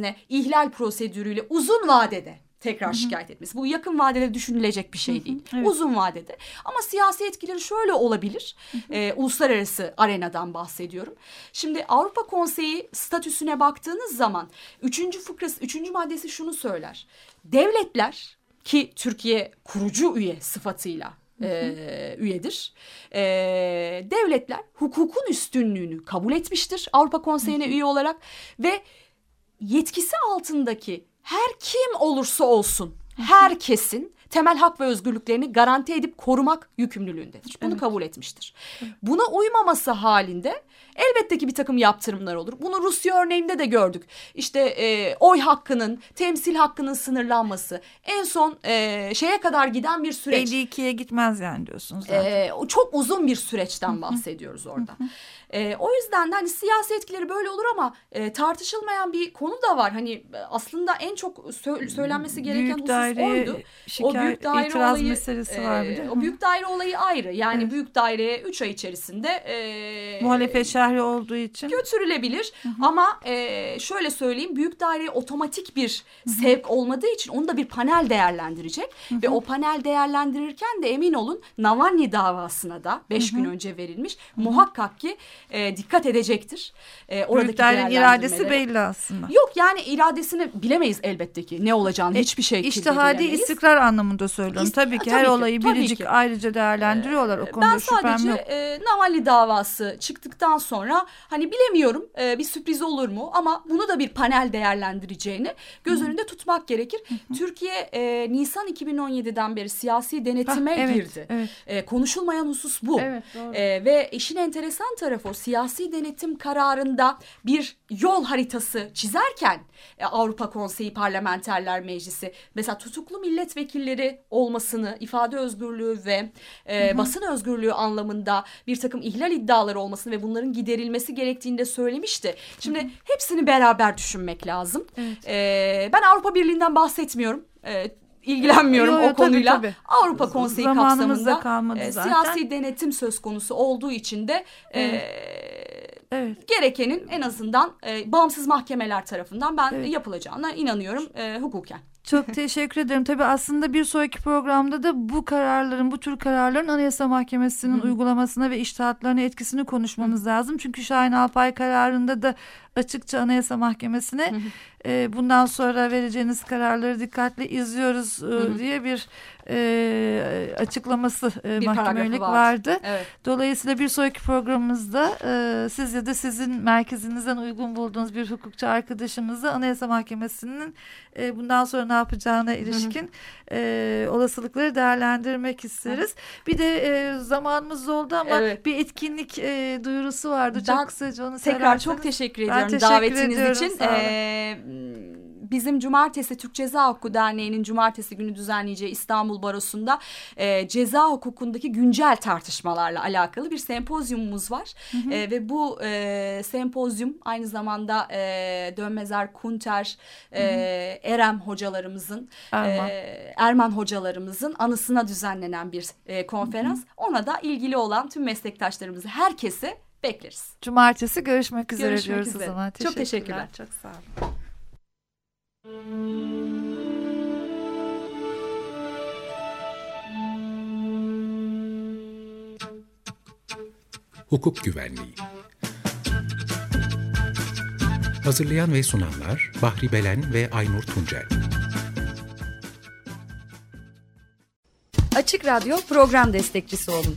Mahkemesi'ne ihlal prosedürüyle uzun vadede tekrar şikayet etmesi. Bu yakın vadede düşünülecek bir şey değil. evet. Uzun vadede. Ama siyasi etkileri şöyle olabilir. Ee, uluslararası arenadan bahsediyorum. Şimdi Avrupa Konseyi statüsüne baktığınız zaman üçüncü fıkrası, üçüncü maddesi şunu söyler. Devletler ki Türkiye kurucu üye sıfatıyla e, üyedir. E, devletler hukukun üstünlüğünü kabul etmiştir Avrupa Konseyi'ne üye olarak ve yetkisi altındaki her kim olursa olsun herkesin temel hak ve özgürlüklerini garanti edip korumak yükümlülüğündedir. Bunu kabul etmiştir. Buna uymaması halinde elbette ki bir takım yaptırımlar olur. Bunu Rusya örneğinde de gördük. İşte e, oy hakkının, temsil hakkının sınırlanması en son e, şeye kadar giden bir süreç. 52'ye gitmez yani diyorsunuz zaten. Ee, o çok uzun bir süreçten bahsediyoruz orada. Ee, o yüzden de hani siyasi etkileri böyle olur ama e, tartışılmayan bir konu da var. Hani e, aslında en çok sö- söylenmesi gereken büyük husus daireye oydu. O şikayet, büyük daire itiraz olayı, meselesi var bir e, de. O büyük daire olayı ayrı. Yani Evet. büyük daireye 3 ay içerisinde e, Muhalefet şehri olduğu için. götürülebilir. Ama e, şöyle söyleyeyim büyük daireye otomatik bir sevk olmadığı için onu da bir panel değerlendirecek. Ve o panel değerlendirirken de emin olun Navalny davasına da 5 gün önce verilmiş. Muhakkak ki e, dikkat edecektir. E, oradaki Büyük dairenin iradesi belli aslında. Yok yani iradesini bilemeyiz elbette ki ne olacağını hiçbir şey bilemeyiz. istikrar anlamında söylüyorum. İst- tabii ki tabii her ki, olayı biricik ki. ayrıca değerlendiriyorlar. O konuda Ben şüphem sadece yok. e, Navalny davası çıktıktan sonra hani bilemiyorum e, bir sürpriz olur mu ama bunu da bir panel değerlendireceğini göz önünde tutmak gerekir. Türkiye e, Nisan 2017'den beri siyasi denetime Hah, evet, girdi. evet. E, konuşulmayan husus bu. Evet, doğru. E, ve işin enteresan tarafı o siyasi denetim kararında bir yol haritası çizerken e, Avrupa Konseyi Parlamenterler Meclisi mesela tutuklu milletvekilleri olmasını ifade özgürlüğü ve e, basın özgürlüğü anlamında bir takım ihlal iddiaları olmasını ve bunların giderilmesi gerektiğini de söylemişti. Şimdi hepsini beraber düşünmek lazım. E, ben Avrupa Birliği'nden bahsetmiyorum. E, ilgilenmiyorum Yo, yo, o konuyla. tabii, tabii. Avrupa Konseyi Zamanımız da kapsamında kalmadı e, zaten. siyasi denetim söz konusu olduğu için de e, Evet. gerekenin en azından e, bağımsız mahkemeler tarafından ben Evet. yapılacağına inanıyorum e, hukuken. Çok teşekkür ederim. Tabii aslında bir sonraki programda da bu kararların, bu tür kararların Anayasa Mahkemesi'nin Hı. uygulamasına ve iştahatlarına etkisini konuşmamız lazım. Çünkü Şahin Alpay kararında da açıkça Anayasa Mahkemesi'ne e, bundan sonra vereceğiniz kararları dikkatli izliyoruz e, diye bir e, açıklaması e, Bir mahkemelik vardı. vardı. Evet. Dolayısıyla bir sonraki programımızda e, siz ya da sizin merkezinizden uygun bulduğunuz bir hukukçu arkadaşımızla Anayasa Mahkemesi'nin e, bundan sonra ne yapacağına ilişkin e, olasılıkları değerlendirmek isteriz. Bir de e, zamanımız oldu ama Evet. bir etkinlik e, duyurusu vardı. Ben Çok kısaca onu Tekrar çok teşekkür Ben ediyorum davetiniz ediyorum, için. Ee, bizim cumartesi Türk Ceza Hukuku Derneği'nin cumartesi günü düzenleyeceği İstanbul Barosu'nda e, ceza hukukundaki güncel tartışmalarla alakalı bir sempozyumumuz var. E, ve bu e, sempozyum aynı zamanda e, Dönmezer Kunter, e, Erem hocalarımızın, Erman. e, Erman hocalarımızın anısına düzenlenen bir e, konferans. Ona da ilgili olan tüm meslektaşlarımızı, herkesi bekleriz. Cumartesi görüşmek üzere Görüşmek diyoruz üzere. o zaman. Çok teşekkürler. Çok sağ olun. Hukuk Güvenliği Hazırlayan ve sunanlar Bahri Belen ve Aynur Tuncel Açık Radyo program destekçisi olun.